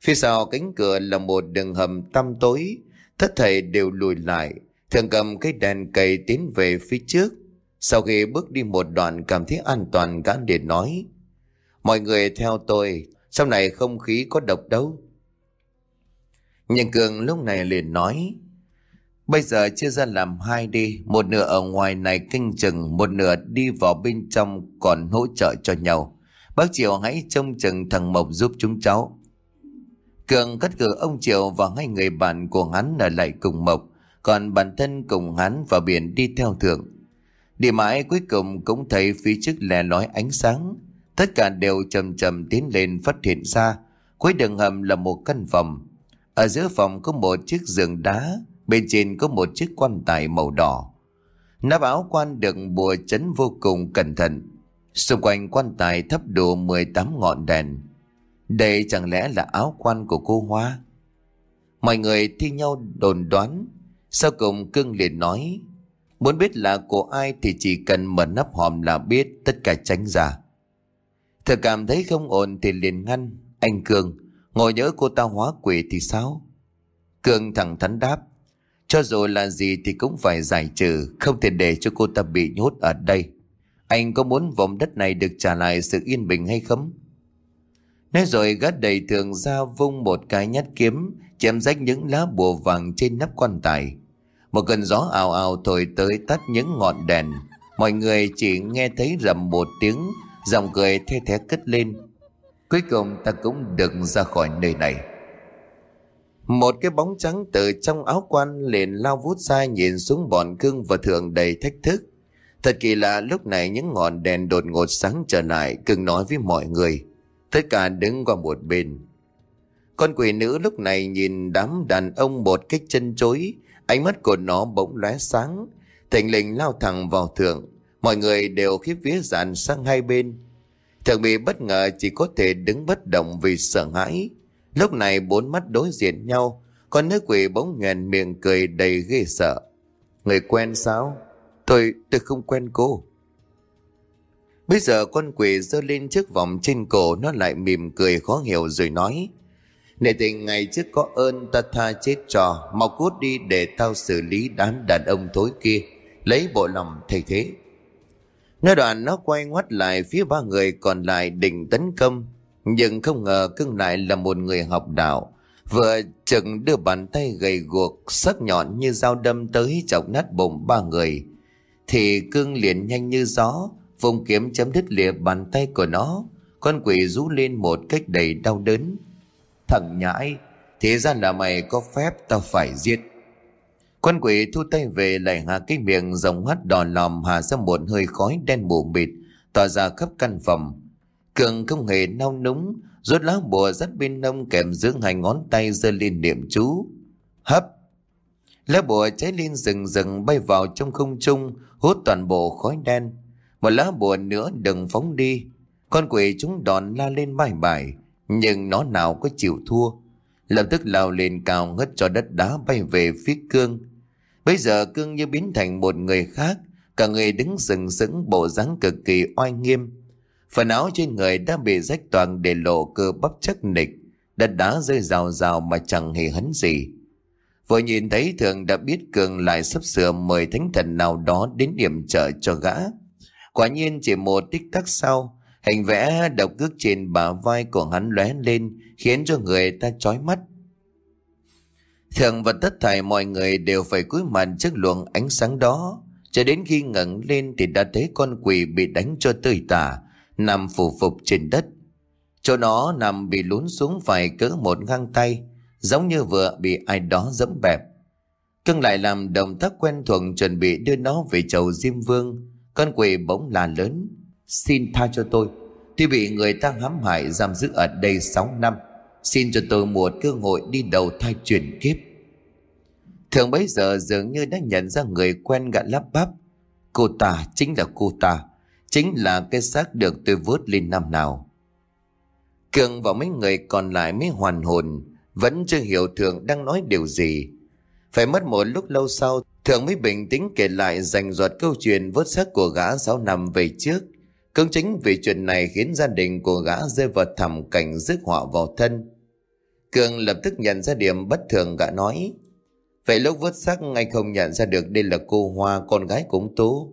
Phía sau cánh cửa là một đường hầm tăm tối. Tất thầy đều lùi lại. Thường cầm cái đèn cầy tiến về phía trước. Sau khi bước đi một đoạn cảm thấy an toàn gã liền nói. Mọi người theo tôi, sau này không khí có độc đâu. Nhưng Cường lúc này liền nói, Bây giờ chia ra làm hai đi, một nửa ở ngoài này kinh chừng, một nửa đi vào bên trong còn hỗ trợ cho nhau. Bác Triều hãy trông chừng thằng Mộc giúp chúng cháu. Cường cất cử ông Triều và hai người bạn của hắn ở lại cùng Mộc, còn bản thân cùng hắn và biển đi theo thượng. Đi mãi cuối cùng cũng thấy phía trước lè lói ánh sáng. Tất cả đều chầm chầm tiến lên phát hiện ra. Cuối đường hầm là một căn phòng. Ở giữa phòng có một chiếc giường đá, bên trên có một chiếc quan tài màu đỏ. Nắp áo quan được bùa chấn vô cùng cẩn thận. Xung quanh quan tài thấp đủ 18 ngọn đèn. Đây chẳng lẽ là áo quan của cô Hoa? Mọi người thi nhau đồn đoán. Sau cùng cưng liền nói, muốn biết là của ai thì chỉ cần mở nắp hòm là biết tất cả tránh ra. Thợ cảm thấy không ổn thì liền ngăn. Anh Cường, ngồi nhớ cô ta hóa quỷ thì sao? Cường thẳng thắn đáp. Cho dù là gì thì cũng phải giải trừ, không thể để cho cô ta bị nhốt ở đây. Anh có muốn vùng đất này được trả lại sự yên bình hay không? Nói rồi gắt đầy thường ra vung một cái nhát kiếm, chém rách những lá bùa vàng trên nắp quan tài. Một cơn gió ào ào thổi tới tắt những ngọn đèn. Mọi người chỉ nghe thấy rầm một tiếng, Giọng cười the thé cất lên Cuối cùng ta cũng được ra khỏi nơi này. Một cái bóng trắng từ trong áo quan liền lao vút ra nhìn xuống bọn cưng và thường đầy thách thức. Thật kỳ lạ, lúc này những ngọn đèn đột ngột sáng trở lại, cưng nói với mọi người. Tất cả đứng qua một bên. Con quỷ nữ lúc này nhìn đám đàn ông một cách chân chối. Ánh mắt của nó bỗng lóe sáng. Thịnh lình lao thẳng vào thượng. Mọi người đều khiếp vía dàn sang hai bên. Thường bị bất ngờ chỉ có thể đứng bất động vì sợ hãi. Lúc này bốn mắt đối diện nhau, con nữ quỷ bỗng nhoèn miệng cười đầy ghê sợ. Người quen sao? Tôi, tôi không quen cô. Bây giờ con quỷ giơ lên chiếc vòng trên cổ nó lại mỉm cười khó hiểu rồi nói. Nể tình ngày trước có ơn ta tha chết trò, mau cút đi để tao xử lý đám đàn ông thối kia, lấy bộ lòng thay thế. Nói đoạn nó quay ngoắt lại phía ba người còn lại định tấn công. Nhưng không ngờ cưng lại là một người học đạo. Vừa chừng đưa bàn tay gầy guộc, sắc nhọn như dao đâm tới chọc nát bụng ba người. Thì cưng liền nhanh như gió, vùng kiếm chấm đứt lìa bàn tay của nó. Con quỷ rú lên một cách đầy đau đớn. Thằng nhãi, thế ra là mày có phép tao phải giết. Con quỷ thu tay về lại hạ cái miệng rồng hắt đỏ lòm hạ ra một hơi khói đen mù mịt tỏa ra khắp căn phòng. Cường không hề nao núng, rút lá bùa dắt bên nông kèm giữa hai ngón tay giơ lên niệm chú. Hấp! Lá bùa cháy lên rừng rừng bay vào trong không trung, hút toàn bộ khói đen. Một lá bùa nữa đừng phóng đi. Con quỷ chúng đòn la lên bài bài, nhưng nó nào có chịu thua. Lập tức lao lên cao ngất cho đất đá bay về phía cương. Bây giờ cương như biến thành một người khác, cả người đứng sừng sững bộ dáng cực kỳ oai nghiêm. Phần áo trên người đã bị rách toàn để lộ cơ bắp chắc nịch, đất đá rơi rào rào mà chẳng hề hấn gì. Vừa nhìn thấy thường đã biết cường lại sắp sửa mời thánh thần nào đó đến điểm trợ cho gã. Quả nhiên chỉ một tích tắc sau, hình vẽ độc cước trên bả vai của hắn lóe lên khiến cho người ta chói mắt. Thường và tất thảy mọi người đều phải cúi mặt trước luồng ánh sáng đó. Cho đến khi ngẩng lên thì đã thấy con quỷ bị đánh cho tơi tả, nằm phủ phục trên đất. Chỗ nó nằm bị lún xuống phải cỡ một ngang tay, giống như vừa bị ai đó dẫm bẹp. Cưng lại làm động tác quen thuộc chuẩn bị đưa nó về chầu Diêm Vương. Con quỷ bỗng là lớn. Xin tha cho tôi. Tôi bị người ta hãm hại giam giữ ở đây 6 năm. Xin cho tôi một cơ hội đi đầu thai chuyển kiếp. Thường bấy giờ dường như đã nhận ra người quen gã lắp bắp. Cô ta chính là cô ta. Chính là cái xác được tôi vớt lên năm nào. Cường và mấy người còn lại mới hoàn hồn. Vẫn chưa hiểu Thường đang nói điều gì. Phải mất một lúc lâu sau, Thường mới bình tĩnh kể lại dành giọt câu chuyện vớt xác của gã 6 năm về trước. Cũng chính vì chuyện này khiến gia đình của gã rơi vào thảm cảnh rước họa vào thân. Cường lập tức nhận ra điểm bất thường gã nói. Vậy lúc vớt xác anh không nhận ra được đây là cô Hoa, con gái cũng Tú.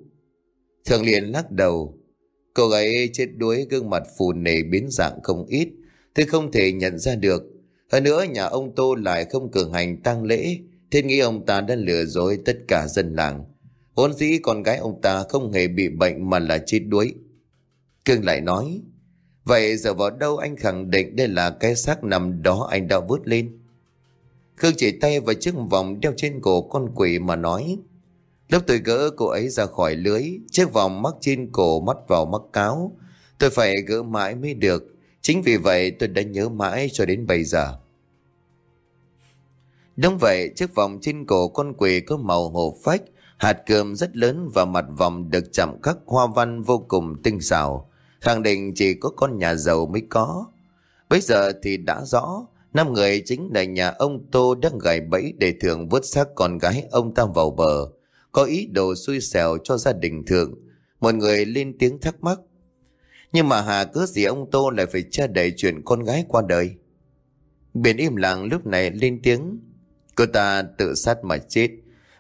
Thường liền lắc đầu. Cô gái chết đuối, gương mặt phù nề biến dạng không ít. thế không thể nhận ra được. Hơn nữa nhà ông Tô lại không cường hành tang lễ. Thế nghĩ ông ta đã lừa dối tất cả dân làng. Vốn dĩ con gái ông ta không hề bị bệnh mà là chết đuối. Cương lại nói. Vậy giờ vào đâu anh khẳng định đây là cái xác nằm đó anh đã vứt lên. Khương chỉ tay vào chiếc vòng đeo trên cổ con quỷ mà nói. Lúc tôi gỡ cô ấy ra khỏi lưới, chiếc vòng mắc trên cổ mắt vào mắc cáo. Tôi phải gỡ mãi mới được. Chính vì vậy tôi đã nhớ mãi cho đến bây giờ. Đúng vậy, chiếc vòng trên cổ con quỷ có màu hồ phách, hạt cơm rất lớn và mặt vòng được chạm khắc hoa văn vô cùng tinh xảo. Khẳng định chỉ có con nhà giàu mới có. Bây giờ thì đã rõ, năm người chính là nhà ông Tô đang gài bẫy để thường vớt xác con gái ông ta vào bờ. Có ý đồ xui xẻo cho gia đình thượng. Một người lên tiếng thắc mắc. Nhưng mà hà cớ gì ông Tô lại phải che đẩy chuyện con gái qua đời? Biển im lặng lúc này lên tiếng. Cô ta tự sát mà chết.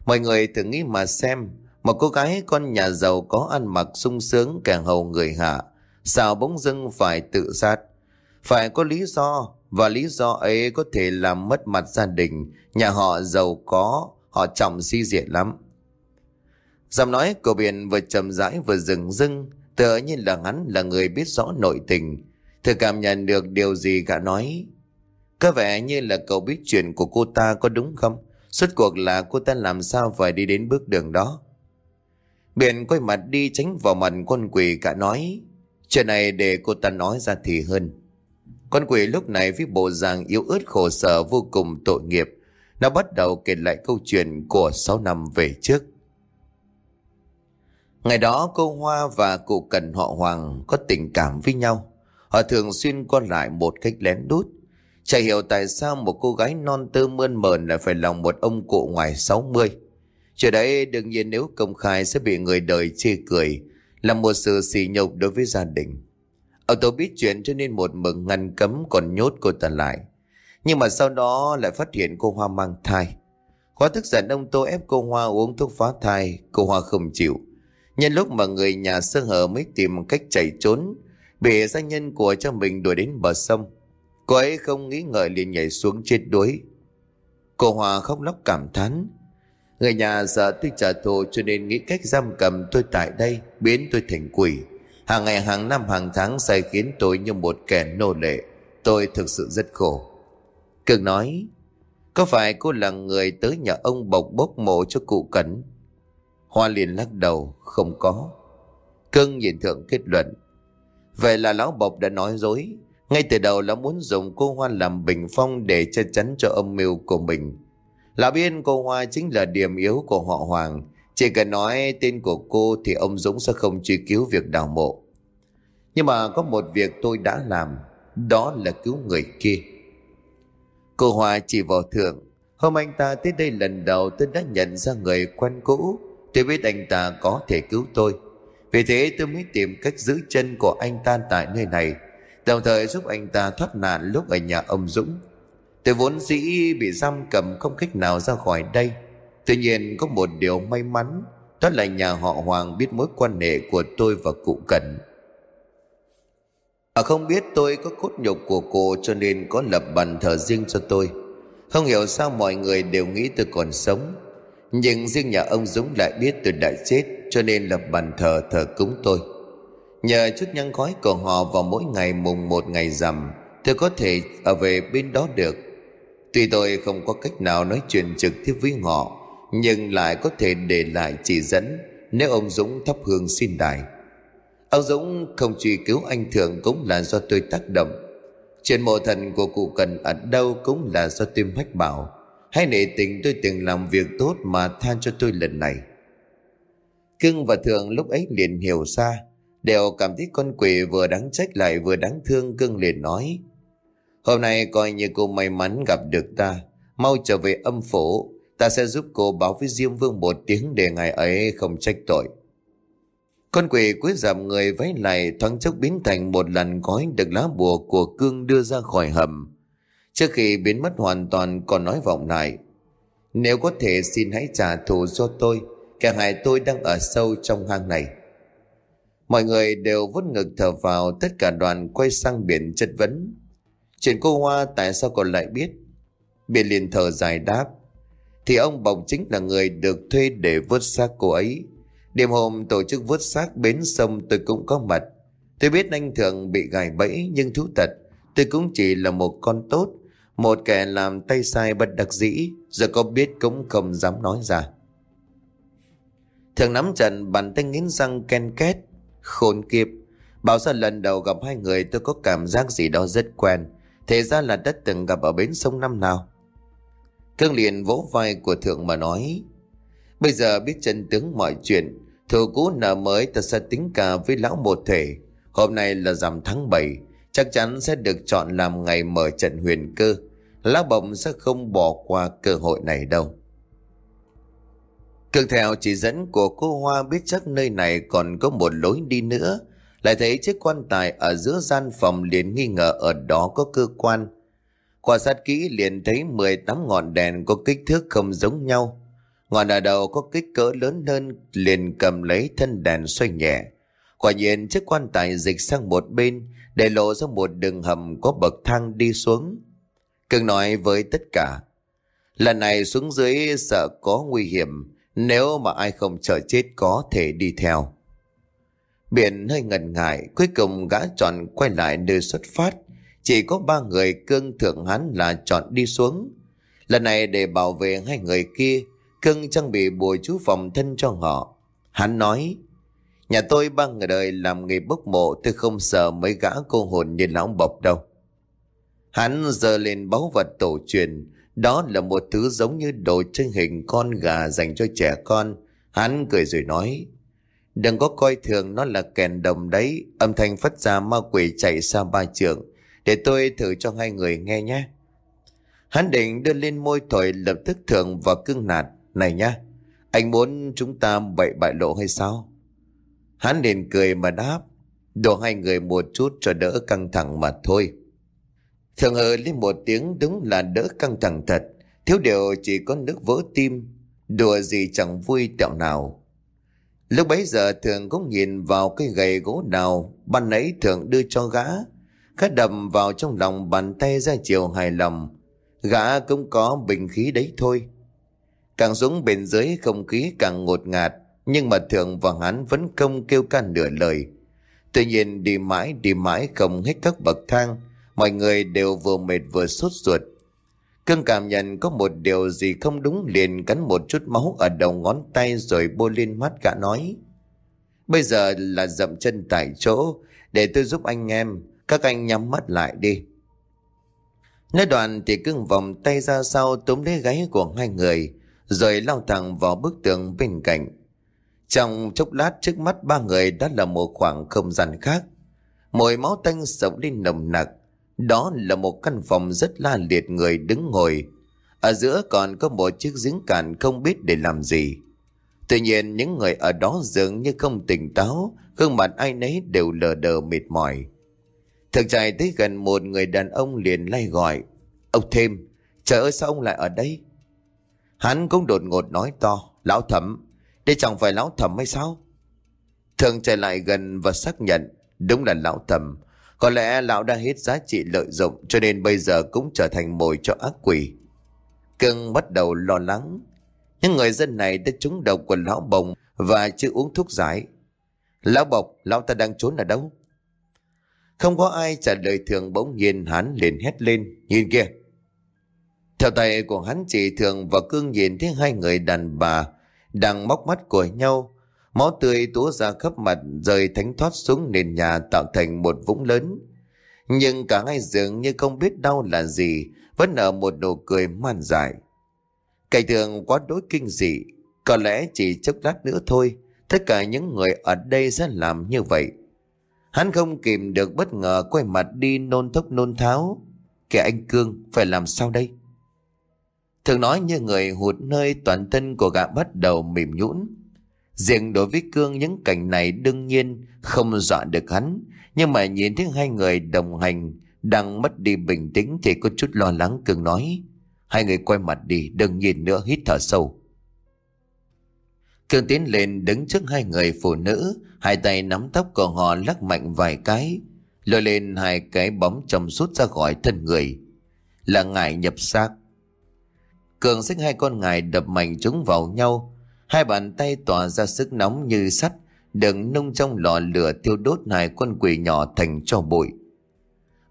Mọi người thử nghĩ mà xem. Một cô gái con nhà giàu có ăn mặc sung sướng kẻ hầu người hạ. Sao bỗng dưng phải tự sát? Phải có lý do. Và lý do ấy có thể làm mất mặt gia đình. Nhà họ giàu có. Họ trọng si diện lắm. Giọng nói của biển vừa chậm rãi vừa dừng dưng. Tựa như là hắn là người biết rõ nội tình. Thử cảm nhận được điều gì gã nói. Có vẻ như là cậu biết chuyện của cô ta có đúng không? Suốt cuộc là cô ta làm sao phải đi đến bước đường đó? Biển quay mặt đi tránh vào mặt con quỷ cả nói. Chuyện này để cô ta nói ra thì hơn. Con quỷ lúc này với bộ dạng yếu ớt khổ sở vô cùng tội nghiệp. Nó bắt đầu kể lại câu chuyện của 6 năm về trước. Ngày đó cô Hoa và cụ Cần họ Hoàng có tình cảm với nhau. Họ thường xuyên qua lại một cách lén đút. Chả hiểu tại sao một cô gái non tơ mơn mờn lại phải lòng một ông cụ ngoài 60. Chuyện đấy đương nhiên nếu công khai sẽ bị người đời chê cười, là một sự sỉ nhục đối với gia đình. Ông tôi biết chuyện cho nên một mực ngăn cấm còn nhốt cô ta lại. Nhưng mà sau đó lại phát hiện cô Hoa mang thai. Quá tức giận ông Tô ép cô Hoa uống thuốc phá thai, cô Hoa không chịu. Nhân lúc mà người nhà sơ hở mới tìm cách chạy trốn, bị gia nhân của cha mình đuổi đến bờ sông. Cô ấy không nghĩ ngợi liền nhảy xuống chết đuối. Cô hoa khóc lóc cảm thán. Người nhà sợ tôi trả thù cho nên nghĩ cách giam cầm tôi tại đây, biến tôi thành quỷ. Hàng ngày hàng năm hàng tháng sai khiến tôi như một kẻ nô lệ. Tôi thực sự rất khổ. Cường nói, có phải cô là người tới nhà ông bộc bốc mộ cho cụ Cẩn? Hoa liền lắc đầu, không có. Cưng nhìn thượng kết luận. Vậy là lão bộc đã nói dối. Ngay từ đầu lão muốn dùng cô Hoa làm bình phong để che chắn cho âm mưu của mình. Lão biên cô Hoa chính là điểm yếu của họ Hoàng. Chỉ cần nói tên của cô thì ông Dũng sẽ không truy cứu việc đào mộ. Nhưng mà có một việc tôi đã làm, đó là cứu người kia. Cô Hoa chỉ vào thượng. Hôm anh ta tới đây lần đầu tôi đã nhận ra người quen cũ. Tôi biết anh ta có thể cứu tôi. Vì thế tôi mới tìm cách giữ chân của anh ta tại nơi này. Đồng thời giúp anh ta thoát nạn lúc ở nhà ông Dũng. Tôi vốn dĩ bị giam cầm không cách nào ra khỏi đây. Tuy nhiên, có một điều may mắn. Đó là nhà họ Hoàng biết mối quan hệ của tôi và cụ Cẩn. À không biết tôi có cốt nhục của cô cho nên có lập bàn thờ riêng cho tôi. Không hiểu sao mọi người đều nghĩ tôi còn sống. Nhưng riêng nhà ông Dũng lại biết tôi đã chết, cho nên lập bàn thờ thờ cúng tôi. Nhờ chút nhăn khói của họ vào mỗi ngày mùng một ngày rằm, tôi có thể ở về bên đó được. Tuy tôi không có cách nào nói chuyện trực tiếp với họ nhưng lại có thể để lại chỉ dẫn nếu ông Dũng thắp hương xin đài. Ông Dũng không truy cứu anh Thượng cũng là do tôi tác động. Chuyện mộ thần của cụ Cần ở đâu cũng là do tôi mách bảo. Hãy nể tình tôi từng làm việc tốt mà than cho tôi lần này. Cưng và Thượng lúc ấy liền hiểu ra. Đều cảm thấy con quỷ vừa đáng trách lại vừa đáng thương Cưng liền nói. Hôm nay coi như cô may mắn gặp được ta. Mau trở về âm phủ. Ta sẽ giúp cô báo với Diêm Vương một tiếng để ngày ấy không trách tội. Con quỷ cuối giảm người váy lại thoáng chốc biến thành một lần gói được lá bùa của cương đưa ra khỏi hầm. Trước khi biến mất hoàn toàn còn nói vọng lại. Nếu có thể xin hãy trả thù cho tôi, kẻ hại tôi đang ở sâu trong hang này. Mọi người đều vút ngực thở vào tất cả đoàn quay sang biển chất vấn. Chuyện cô Hoa tại sao còn lại biết? Biển liền thở dài đáp. Thì ông Bọc chính là người được thuê để vớt xác cô ấy Đêm hôm tổ chức vớt xác bến sông tôi cũng có mặt. Tôi biết anh Thượng bị gài bẫy, nhưng thú thật. Tôi cũng chỉ là một con tốt. Một kẻ làm tay sai bất đặc dĩ. Giờ có biết cũng không dám nói ra. Thượng nắm chặt bàn tay nghiến răng ken két. Khôn kiếp. Bảo sao lần đầu gặp hai người tôi có cảm giác gì đó rất quen. Thế ra là đã từng gặp ở bến sông năm nào. Cương liền vỗ vai của Thượng mà nói. Bây giờ biết chân tướng mọi chuyện Thù cũ nợ mới ta sẽ tính cả với lão một thể. Hôm nay là rằm tháng 7, chắc chắn sẽ được chọn làm ngày mở trận huyền cơ. Lão bồng sẽ không bỏ qua cơ hội này đâu. cương theo chỉ dẫn của cô Hoa biết chắc nơi này còn có một lối đi nữa. Lại thấy chiếc quan tài ở giữa gian phòng liền nghi ngờ ở đó có cơ quan. Quan sát kỹ liền thấy 18 ngọn đèn có kích thước không giống nhau. Ngọn ở đầu có kích cỡ lớn hơn, liền cầm lấy thân đèn xoay nhẹ. Quả nhiên chiếc quan tài dịch sang một bên, để lộ ra một đường hầm có bậc thang đi xuống. Cường nói với tất cả. Lần này xuống dưới sợ có nguy hiểm, nếu mà ai không chờ chết có thể đi theo. Biển hơi ngần ngại cuối cùng gã chọn quay lại nơi xuất phát. Chỉ có ba người cương thượng hắn là chọn đi xuống. Lần này để bảo vệ hai người kia Cưng trang bị bùa chú phòng thân cho họ. Hắn nói, nhà tôi ba người đời làm nghề bốc mộ tôi không sợ mấy gã cô hồn như lão bọc đâu. Hắn giờ lên báu vật tổ truyền, đó là một thứ giống như đồ chân hình con gà dành cho trẻ con. Hắn cười rồi nói, đừng có coi thường nó là kèn đồng đấy, âm thanh phát ra ma quỷ chạy xa ba trường, để tôi thử cho hai người nghe nhé. Hắn định đưa lên môi thổi lập tức thượng và cưng nạt. Này nhá, anh muốn chúng ta bậy bại lộ hay sao? Hắn liền cười mà đáp, đổ hai người một chút cho đỡ căng thẳng mà thôi. Thường hờ lên một tiếng đúng là đỡ căng thẳng thật, thiếu điều chỉ có nước vỡ tim, đùa gì chẳng vui tẹo nào. Lúc bấy giờ thường cũng nhìn vào cây gậy gỗ nào ban nãy thường đưa cho gã. Gã đầm vào trong lòng bàn tay ra chiều hài lòng. Gã cũng có bình khí đấy thôi. Càng xuống bên dưới không khí càng ngột ngạt. Nhưng mà thường và hắn vẫn không kêu can nửa lời. Tuy nhiên đi mãi đi mãi không hết các bậc thang. Mọi người đều vừa mệt vừa sốt ruột. Cương cảm nhận có một điều gì không đúng liền cắn một chút máu ở đầu ngón tay rồi bôi lên mắt gã nói. Bây giờ là dậm chân tại chỗ, để tôi giúp anh em, các anh nhắm mắt lại đi. Nói đoạn thì cưng vòng tay ra sau túm lấy gáy của hai người, rồi lao thẳng vào bức tường bên cạnh. Trong chốc lát trước mắt ba người đã là một khoảng không gian khác. Mùi máu tanh sộc lên nồng nặc, đó là một căn phòng rất la liệt người đứng ngồi. Ở giữa còn có một chiếc giếng cạn không biết để làm gì. Tuy nhiên những người ở đó dường như không tỉnh táo, gương mặt ai nấy đều lờ đờ mệt mỏi. Thực chạy tới gần một người đàn ông liền lay gọi. Ông thêm, trời ơi sao ông lại ở đây? Hắn cũng đột ngột nói to, lão thẩm, đây chẳng phải lão thẩm hay sao? Thường chạy lại gần và xác nhận, đúng là lão thẩm, có lẽ lão đã hết giá trị lợi dụng cho nên bây giờ cũng trở thành mồi cho ác quỷ. Cưng bắt đầu lo lắng. Những người dân này đã trúng độc của lão bồng và chưa uống thuốc giải. Lão bộc, lão ta đang trốn ở đâu? Không có ai trả lời thường bỗng nhiên hắn liền hét lên. Nhìn kia Theo tay của hắn chỉ thường và cương nhìn thấy hai người đàn bà đang móc mắt của nhau Máu tươi túa ra khắp mặt rơi thánh thoát xuống nền nhà tạo thành một vũng lớn. Nhưng cả hai dường như không biết đau là gì, vẫn nở một nụ cười man dại. Cảnh thường quá đối kinh dị, có lẽ chỉ chốc lát nữa thôi, tất cả những người ở đây sẽ làm như vậy. Hắn không kìm được bất ngờ quay mặt đi nôn thốc nôn tháo. Kẻ anh Cương phải làm sao đây? Thường nói như người hụt nơi toàn thân của gã bắt đầu mềm nhũn Riêng đối với Cương, những cảnh này đương nhiên không dọa được hắn. Nhưng mà nhìn thấy hai người đồng hành đang mất đi bình tĩnh thì có chút lo lắng Cương nói. Hai người quay mặt đi, đừng nhìn nữa, hít thở sâu. Cương tiến lên đứng trước hai người phụ nữ, Hai tay nắm tóc của họ lắc mạnh vài cái, Lôi lên hai cái bóng trầm suốt ra khỏi thân người Là ngải nhập xác Cường xích hai con ngài đập mạnh chúng vào nhau Hai bàn tay tỏa ra sức nóng như sắt, đừng nung trong lò lửa thiêu đốt hai con quỷ nhỏ thành cho bụi.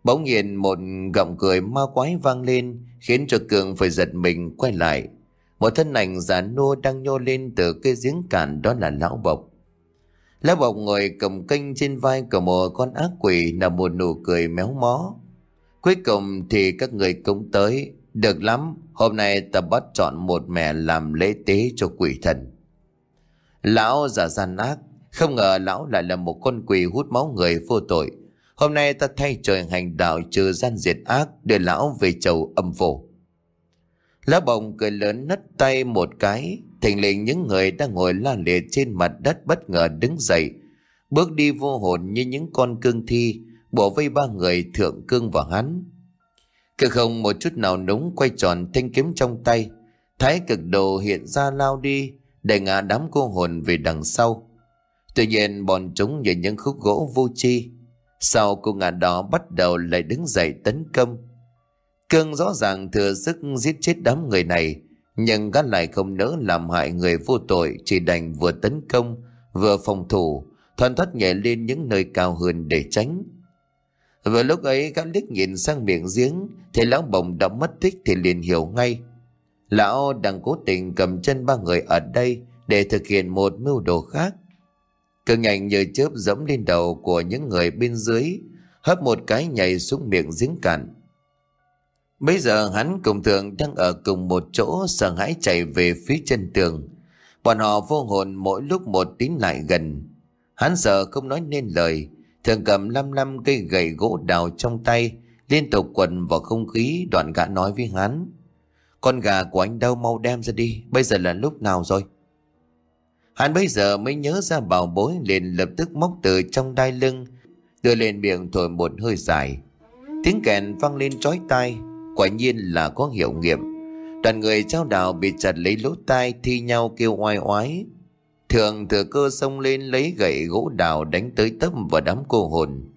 Bỗng nhiên một gọng cười ma quái vang lên, khiến cho Cường phải giật mình quay lại. Một thân ảnh già nua đang nhô lên từ cái giếng cạn đó là Lão Bộc. Lão Bộc ngồi cầm kênh trên vai của một con ác quỷ là một nụ cười méo mó. Cuối cùng thì các người cũng tới, được lắm, hôm nay ta bắt chọn một mẹ làm lễ tế cho quỷ thần. Lão giả gian ác, không ngờ lão lại là một con quỷ hút máu người vô tội. Hôm nay ta thay trời hành đạo trừ gian diệt ác để lão về chầu âm phổ. Lá bồng cười lớn nất tay một cái, thình lình những người đang ngồi la liệt trên mặt đất bất ngờ đứng dậy, bước đi vô hồn như những con cương thi, bỏ vây ba người thượng cương vào hắn. Cực không một chút nào núng quay tròn thanh kiếm trong tay. Thái cực đồ hiện ra lao đi, để ngã đám cô hồn về đằng sau. Tuy nhiên bọn chúng nhìn những khúc gỗ vô chi. Sau cô ngã đó bắt đầu lại đứng dậy tấn công. Cương rõ ràng thừa sức giết chết đám người này, nhưng gã lại không nỡ làm hại người vô tội chỉ đành vừa tấn công, vừa phòng thủ, thoăn thoát nhảy lên những nơi cao hơn để tránh. Vừa lúc ấy gã liếc nhìn sang miệng giếng Thấy lão bồng đã mất tích thì liền hiểu ngay Lão đang cố tình cầm chân ba người ở đây Để thực hiện một mưu đồ khác. Cường ảnh như chớp dẫm lên đầu của những người bên dưới Hấp một cái nhảy xuống miệng giếng cạn. Bây giờ hắn cùng thường đang ở cùng một chỗ sợ hãi chạy về phía chân tường. Bọn họ vô hồn mỗi lúc một tín lại gần. Hắn sợ không nói nên lời Thường cầm lăm lăm cây gậy gỗ đào trong tay, liên tục quần vào không khí đoạn gã nói với hắn. Con gà của anh đâu mau đem ra đi, bây giờ là lúc nào rồi? Hắn bây giờ mới nhớ ra bảo bối liền lập tức móc từ trong đai lưng, đưa lên miệng thổi một hơi dài. Tiếng kèn vang lên trói tai, quả nhiên là có hiệu nghiệm. Đoàn người trao đào bị chặt lấy lỗ tai thi nhau kêu oai oái. Thường thừa cơ xông lên lấy gậy gỗ đào đánh tới tấp vào đám cô hồn.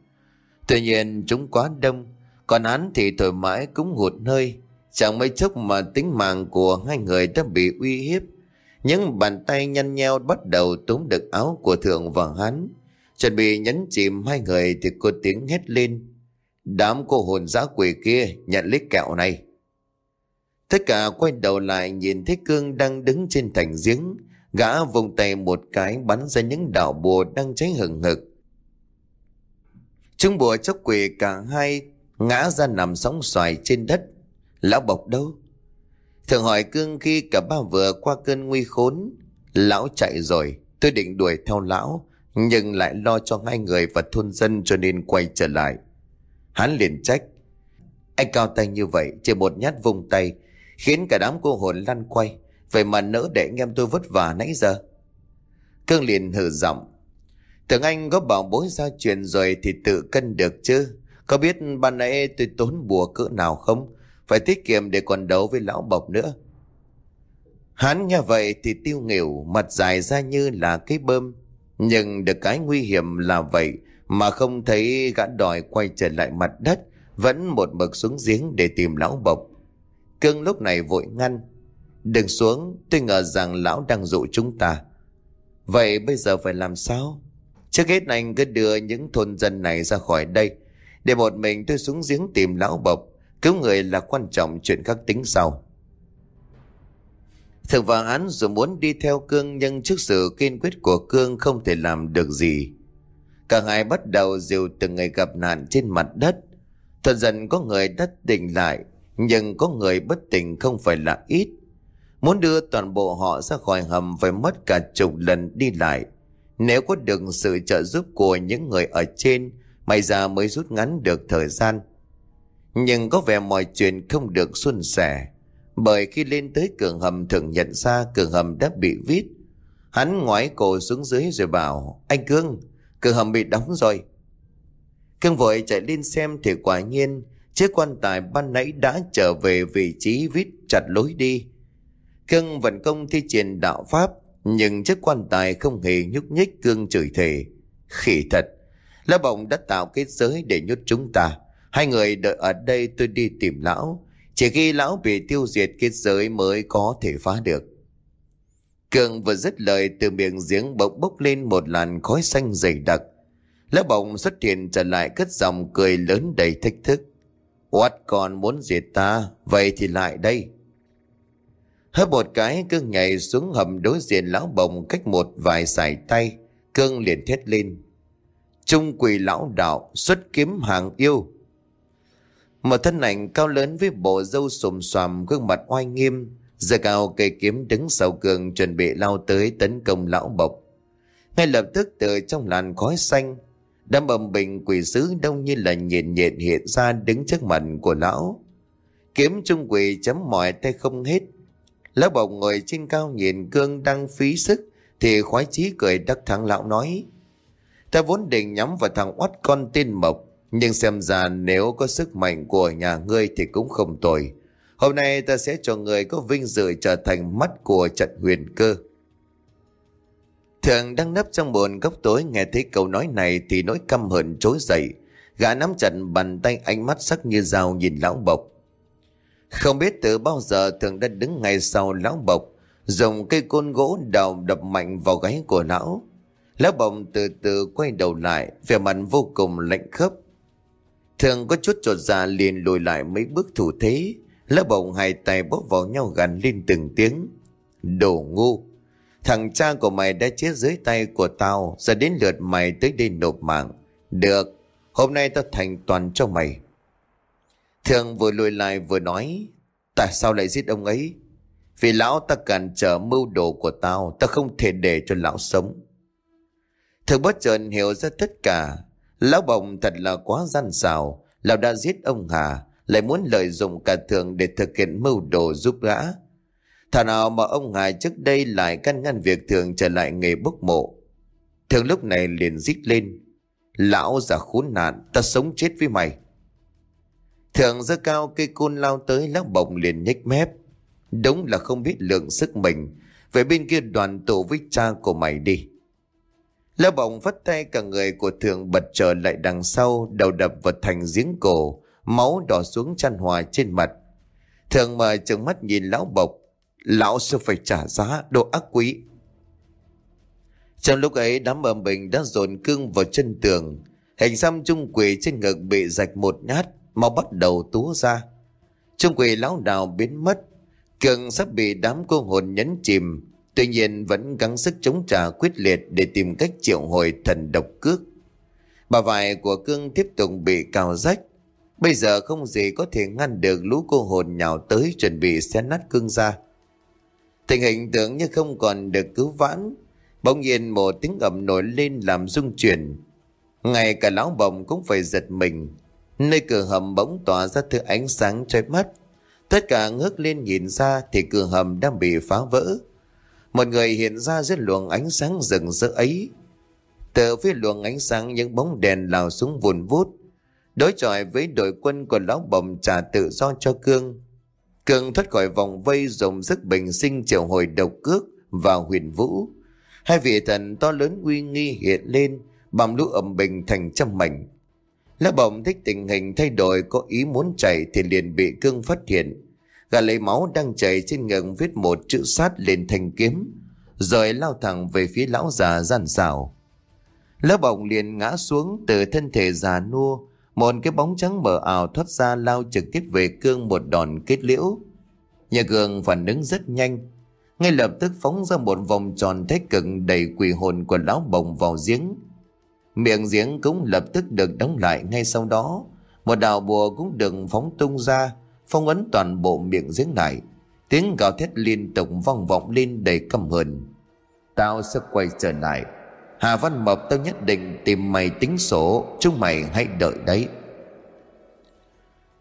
Tuy nhiên chúng quá đông, còn hắn thì thoải mái cũng hụt hơi. Chẳng mấy chốc mà tính mạng của hai người đã bị uy hiếp. Những bàn tay nhăn nheo bắt đầu túm được áo của thượng và hắn. Chuẩn bị nhấn chìm hai người thì cô tiếng hét lên. Đám cô hồn giã quỷ kia, nhận lấy kẹo này. Tất cả quay đầu lại nhìn thấy Cương đang đứng trên thành giếng. Gã vùng tay một cái bắn ra những đạo bùa đang cháy hừng hực. Chúng bùa chốc quỷ cả hai ngã ra nằm sóng xoài trên đất. Lão bộc đâu? Thường hỏi Cương khi cả ba vừa qua cơn nguy khốn. Lão chạy rồi, tôi định đuổi theo lão, nhưng lại lo cho hai người và thôn dân cho nên quay trở lại. Hắn liền trách. Anh cao tay như vậy, chỉ một nhát vùng tay, khiến cả đám cô hồn lăn quay. Vậy mà nỡ để anh em tôi vất vả nãy giờ. Cương liền hử giọng. Tưởng anh có bảo bối ra chuyện rồi thì tự cân được chứ. Có biết ban nãy tôi tốn bùa cỡ nào không? Phải tiết kiệm để còn đấu với lão bộc nữa. Hắn nghe vậy thì tiêu nghỉu, mặt dài ra như là cái bơm. Nhưng được cái nguy hiểm là vậy mà không thấy gã đòi quay trở lại mặt đất, vẫn một mực xuống giếng để tìm lão bộc. Cưng lúc này vội ngăn. Đừng xuống, tôi ngờ rằng lão đang dụ chúng ta. Vậy bây giờ phải làm sao? Trước hết anh cứ đưa những thôn dân này ra khỏi đây. Để một mình tôi xuống giếng tìm lão bộc. Cứu người là quan trọng chuyện khác tính sau. Thượng và án dù muốn đi theo Cương nhưng trước sự kiên quyết của Cương không thể làm được gì. Cả hai bắt đầu dìu từng người gặp nạn trên mặt đất. thật dần có người đất tỉnh lại nhưng có người bất tỉnh không phải là ít. Muốn đưa toàn bộ họ ra khỏi hầm phải mất cả chục lần đi lại. Nếu có được sự trợ giúp của những người ở trên, may ra mới rút ngắn được thời gian. Nhưng có vẻ mọi chuyện không được suôn sẻ. Bởi khi lên tới cường hầm thường nhận ra cường hầm đã bị vít. Hắn ngoái cổ xuống dưới rồi bảo, anh Cương, cường hầm bị đóng rồi. Cương vội chạy lên xem thì quả nhiên chiếc quan tài ban nãy đã trở về vị trí vít chặt lối đi. Cương vận công thi triển đạo pháp, nhưng chiếc quan tài không hề nhúc nhích cương chửi thề. Khỉ thật, lá bồng đã tạo kết giới để nhốt chúng ta. Hai người đợi ở đây tôi đi tìm lão. Chỉ khi lão bị tiêu diệt kết giới mới có thể phá được. Cường vừa dứt lời từ miệng giếng bỗng bốc lên một làn khói xanh dày đặc. lão bồng xuất hiện trở lại cất giọng cười lớn đầy thách thức. Oát còn muốn diệt ta, vậy thì lại đây. Hớp một cái cương nhảy xuống hầm đối diện lão bồng cách một vài sải tay. Cương liền thét lên. Trung quỷ lão đạo xuất kiếm hàng yêu. Một thân ảnh cao lớn với bộ râu sùm xoàm gương mặt oai nghiêm. Giờ cao cây kiếm đứng sau cường chuẩn bị lao tới tấn công lão bộc. Ngay lập tức từ trong làn khói xanh, đám bầm bình quỷ sứ đông như là nhện nhện hiện ra đứng trước mặt của lão. Kiếm trung quỷ chấm mỏi tay không hết, Lão bộc ngồi trên cao nhìn cương đang phí sức thì khoái chí cười đắc thắng lão nói. Ta vốn định nhắm vào thằng oát con tên Mộc nhưng xem ra nếu có sức mạnh của nhà ngươi thì cũng không tồi. Hôm nay ta sẽ cho người có vinh dự trở thành mắt của trận huyền cơ. Thường đang nấp trong buồn góc tối nghe thấy câu nói này thì nỗi căm hận trỗi dậy. Gã nắm chặt bàn tay ánh mắt sắc như dao nhìn lão bộc. Không biết từ bao giờ thường đã đứng ngay sau lão bộc, dùng cây côn gỗ đào đập mạnh vào gáy của lão. Lão bộc từ từ quay đầu lại, vẻ mặt vô cùng lạnh khớp. Thường có chút trột ra liền lùi lại mấy bước thủ thế. lỡ bồng hai tay bóp vào nhau gắn lên từng tiếng. Đồ ngu! Thằng cha của mày đã chết dưới tay của tao, giờ đến lượt mày tới đây nộp mạng. Được, hôm nay tao thành toàn cho mày. Thường vừa lùi lại vừa nói Tại sao lại giết ông ấy Vì lão ta cản trở mưu đồ của tao tao không thể để cho lão sống Thường bất chợt hiểu ra tất cả Lão bồng thật là quá gian xào, Lão đã giết ông Hà Lại muốn lợi dụng cả thường để thực hiện mưu đồ giúp gã. Thà nào mà ông Hà trước đây lại căn ngăn việc thường trở lại nghề bốc mộ. Thường lúc này liền rít lên Lão già khốn nạn Ta sống chết với mày. Thường giơ cao cây côn lao tới lão bồng liền nhếch mép. Đúng là không biết lượng sức mình. Về bên kia đoàn tụ với cha của mày đi. Lão bồng vắt tay cả người của thường bật trở lại đằng sau, Đầu đập vào thành giếng cổ, Máu đỏ xuống chăn hòa trên mặt. Thường mở trừng mắt nhìn lão bộc. Lão sẽ phải trả giá, đồ ác quý Trong lúc ấy, đám bầm bình đã dồn cương vào chân tường. Hình xăm trung quỷ trên ngực bị rạch một nhát, Máu bắt đầu túa ra. Trung quỷ lão đào biến mất. Cường sắp bị đám cô hồn nhấn chìm. Tuy nhiên vẫn gắng sức chống trả quyết liệt Để tìm cách triệu hồi thần độc cước Bà vải của cương tiếp tục bị cào rách Bây giờ không gì có thể ngăn được lũ cô hồn nhào tới chuẩn bị xé nát cương ra. Tình hình tưởng như không còn được cứu vãn. Bỗng nhiên một tiếng ầm nổi lên làm rung chuyển. Ngay cả lão bồng cũng phải giật mình. Nơi cửa hầm bỗng tỏa ra thứ ánh sáng trói mắt. Tất cả ngước lên nhìn ra thì cửa hầm đang bị phá vỡ. Một người hiện ra dưới luồng ánh sáng rừng rỡ ấy. Từ phía luồng ánh sáng những bóng đèn lao xuống vùn vút Đối chọi với đội quân của lão bồng trả tự do cho Cương. Cương thoát khỏi vòng vây dùng sức bình sinh triệu hồi độc cước và huyền vũ. Hai vị thần to lớn uy nghi hiện lên, bằng lũ ẩm bình thành trăm mảnh. Lão bồng thích tình hình thay đổi có ý muốn chạy thì liền bị Cương phát hiện. Gà lấy máu đang chảy trên ngực viết một chữ sát lên thanh kiếm, rồi lao thẳng về phía lão già gian xảo. Lão bồng liền ngã xuống từ thân thể già nua, một cái bóng trắng mờ ảo thoát ra lao trực tiếp về cương một đòn kết liễu. Nhà cường phản ứng rất nhanh. Ngay lập tức phóng ra một vòng tròn thế cực đầy quỷ hồn của lão bồng vào giếng. Miệng giếng cũng lập tức được đóng lại ngay sau đó. Một đạo bùa cũng được phóng tung ra, phong ấn toàn bộ miệng giếng lại. Tiếng gào thét liên tục vang vọng lên đầy căm hờn. Tao sẽ quay trở lại. Hà Văn Mộc tao nhất định tìm mày tính sổ. Chúng mày hãy đợi đấy.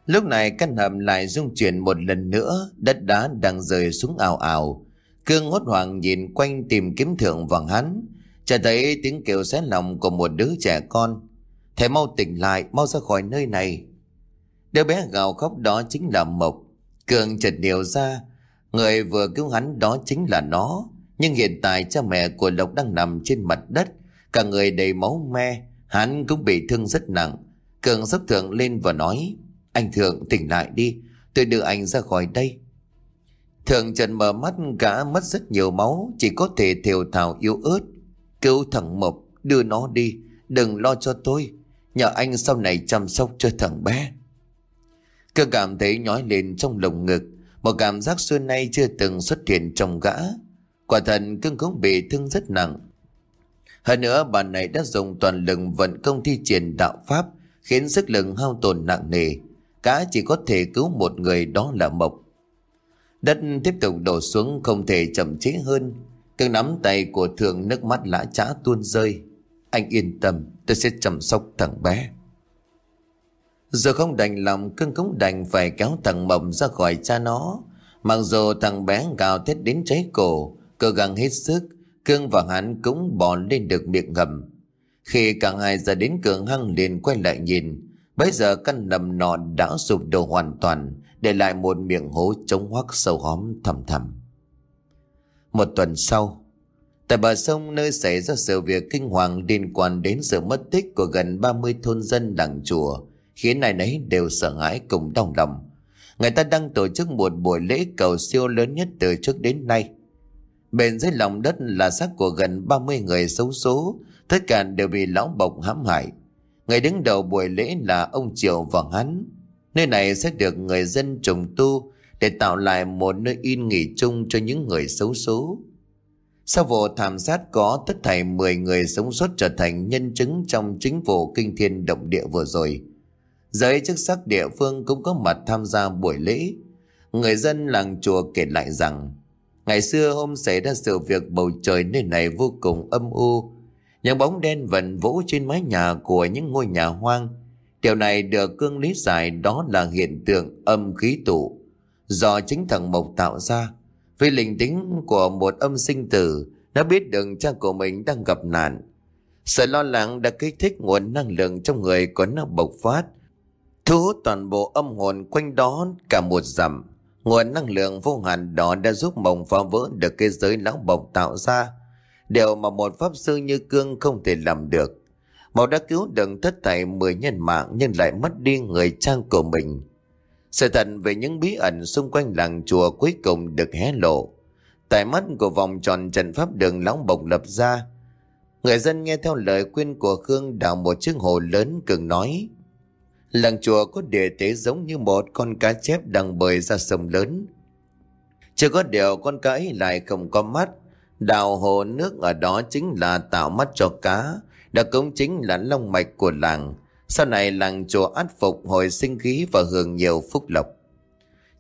Lúc này căn hầm lại rung chuyển một lần nữa. Đất đá đang rơi xuống ảo ảo Cương hốt hoảng nhìn quanh tìm kiếm thượng vàng hắn. Chợt thấy tiếng kêu xé lòng của một đứa trẻ con. Thầy mau tỉnh lại, Mau ra khỏi nơi này. Đứa bé gào khóc đó chính là Mộc Cường chợt điều ra Người vừa cứu hắn đó chính là nó nhưng hiện tại cha mẹ của Lộc đang nằm trên mặt đất, cả người đầy máu me, hắn cũng bị thương rất nặng. Cường sốc thượng lên và nói, anh Thượng tỉnh lại đi, tôi đưa anh ra khỏi đây. Thượng trần mở mắt cả mất rất nhiều máu, chỉ có thể thều thào yếu ớt. Cứu thằng Mộc, đưa nó đi, đừng lo cho tôi, nhờ anh sau này chăm sóc cho thằng bé. Cơ cảm thấy nhói lên trong lồng ngực, một cảm giác xưa nay chưa từng xuất hiện trong gã. Quả thật cưng cũng bị thương rất nặng. Hơn nữa bà này đã dùng toàn lực vận công thi triển đạo pháp khiến sức lực hao tổn nặng nề. Cá chỉ có thể cứu một người đó là Mộc. Đất tiếp tục đổ xuống không thể chậm chế hơn. Cưng nắm tay của thượng nước mắt lã chã tuôn rơi. Anh yên tâm, tôi sẽ chăm sóc thằng bé. Giờ không đành lòng cưng cũng đành phải kéo thằng mầm ra khỏi cha nó. Mặc dù thằng bé gào thét đến cháy cổ, Cố gắng hết sức Cương và hắn cũng bỏ lên được miệng ngầm Khi cả hai ra đến cường hăng liền quay lại nhìn Bây giờ căn nầm nọ đã sụp đổ hoàn toàn Để lại một miệng hố trống hoắc sâu hóm thầm thầm Một tuần sau Tại bờ sông nơi xảy ra sự việc kinh hoàng liên quan đến sự mất tích của gần 30 thôn dân làng chùa khiến ai nấy đều sợ hãi cùng đau lòng. Người ta đang tổ chức một buổi lễ cầu siêu lớn nhất từ trước đến nay. Bên dưới lòng đất là xác của gần 30 người xấu số, tất cả đều bị lão bộc hãm hại. Người đứng đầu buổi lễ là ông Triệu và hắn. Nơi này sẽ được người dân trùng tu để tạo lại một nơi yên nghỉ chung cho những người xấu số. Sau vụ thảm sát có tất thảy 10 người sống sót trở thành nhân chứng trong chính vụ kinh thiên động địa vừa rồi. Giới chức sắc địa phương cũng có mặt tham gia buổi lễ. Người dân làng chùa kể lại rằng, Ngày xưa hôm xảy ra sự việc bầu trời nơi này vô cùng âm u. Những bóng đen vần vũ trên mái nhà của những ngôi nhà hoang. Điều này được cương lý giải đó là hiện tượng âm khí tụ do chính thằng Mộc tạo ra. Vì linh tính của một âm sinh tử đã biết được cha của mình đang gặp nạn. Sự lo lắng đã kích thích nguồn năng lượng trong người của nó bộc phát. Thu hút toàn bộ âm hồn quanh đó cả một dặm Nguồn năng lượng vô hạn đó đã giúp mộng phá vỡ được cái giới lão bộc tạo ra. Điều mà một pháp sư như Cương không thể làm được. Mậu đã cứu được thất thảy 10 nhân mạng nhưng lại mất đi người trang của mình. Sự thật về những bí ẩn xung quanh làng chùa cuối cùng được hé lộ. Tại mắt của vòng tròn trận pháp đường lão bộc lập ra, người dân nghe theo lời khuyên của Khương đào một chiếc hồ lớn cường nói. Làng chùa có địa tế giống như một con cá chép đang bơi ra sông lớn. Chưa có điều con cá ấy lại không có mắt. Đào hồ nước ở đó chính là tạo mắt cho cá, đã cũng chính là long mạch của làng. Sau này làng chùa át phục hồi sinh khí và hưởng nhiều phúc lộc.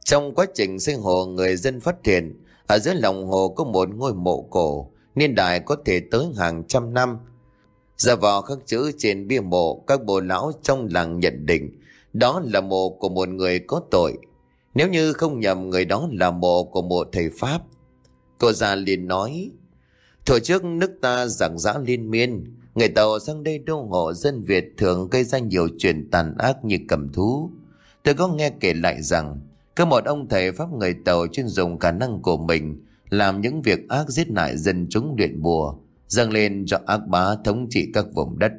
Trong quá trình sinh hồ người dân phát hiện ở dưới lòng hồ có một ngôi mộ cổ, niên đại có thể tới hàng trăm năm ra vào khắc chữ trên bia mộ, các bồ lão trong làng nhận định đó là mộ của một người có tội. Nếu như không nhầm người đó là mộ của một thầy Pháp. Cô già liền nói, Thời trước nước ta giảng giã liên miên, người Tàu sang đây đô hộ dân Việt thường gây ra nhiều chuyện tàn ác như cầm thú. Tôi có nghe kể lại rằng, có một ông thầy Pháp người Tàu chuyên dùng khả năng của mình làm những việc ác giết hại dân chúng luyện bùa, dâng lên cho ác bá thống trị các vùng đất.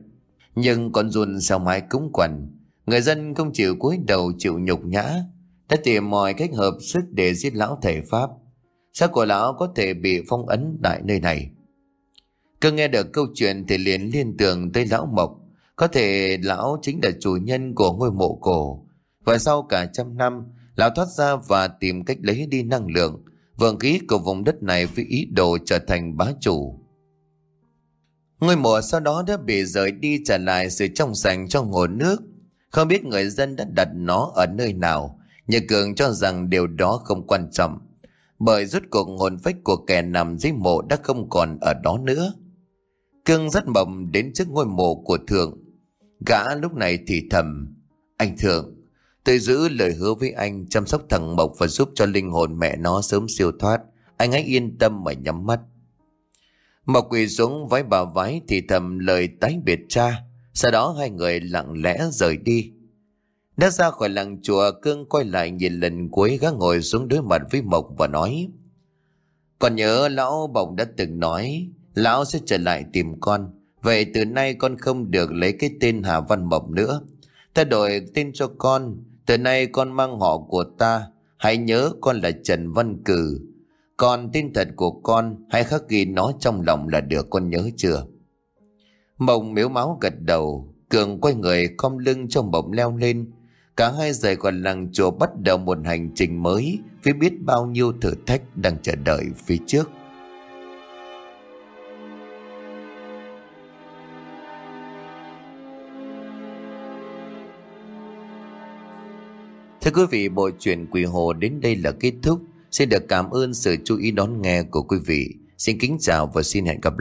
Nhưng con run sao mãi cúng quần, người dân không chịu cúi đầu chịu nhục nhã, đã tìm mọi cách hợp sức để giết lão thầy Pháp. Sao của lão có thể bị phong ấn tại nơi này? Cứ nghe được câu chuyện thì liền liên tưởng tới lão Mộc. Có thể lão chính là chủ nhân của ngôi mộ cổ. Và sau cả trăm năm, lão thoát ra và tìm cách lấy đi năng lượng, vượng khí của vùng đất này với ý đồ trở thành bá chủ. Ngôi mộ sau đó đã bị rời đi trả lại sự trong sành cho hồ nước. Không biết người dân đã đặt nó ở nơi nào, Nhà Cường cho rằng điều đó không quan trọng. Bởi rút cuộc hồn phách của kẻ nằm dưới mộ đã không còn ở đó nữa. Cương rất mộng đến trước ngôi mộ của Thượng. Gã lúc này thì thầm. Anh Thượng, tôi giữ lời hứa với anh chăm sóc thằng Mộc và giúp cho linh hồn mẹ nó sớm siêu thoát. Anh hãy yên tâm mà nhắm mắt. Mà quỳ xuống vái bà vái thì thầm lời tái biệt cha. Sau đó hai người lặng lẽ rời đi. Đã ra khỏi làng chùa, Cương quay lại nhìn lần cuối gã ngồi xuống đối mặt với Mộc và nói, Còn nhớ lão bồng đã từng nói, Lão sẽ trở lại tìm con. Vậy từ nay con không được lấy cái tên Hà Văn Mộc nữa. Ta đổi tên cho con. Từ nay con mang họ của ta. Hãy nhớ con là Trần Văn Cử. Còn tên thật của con Hãy khắc ghi nó trong lòng là được con nhớ chưa Mộng miếu máu gật đầu Cường quay người khom lưng cho mộng leo lên Cả hai rời khỏi làng chùa bắt đầu một hành trình mới phía biết bao nhiêu thử thách đang chờ đợi phía trước. Thưa quý vị, bộ truyện Quỷ Hồ đến đây là kết thúc. Xin được cảm ơn sự chú ý đón nghe của quý vị. Xin kính chào và xin hẹn gặp lại.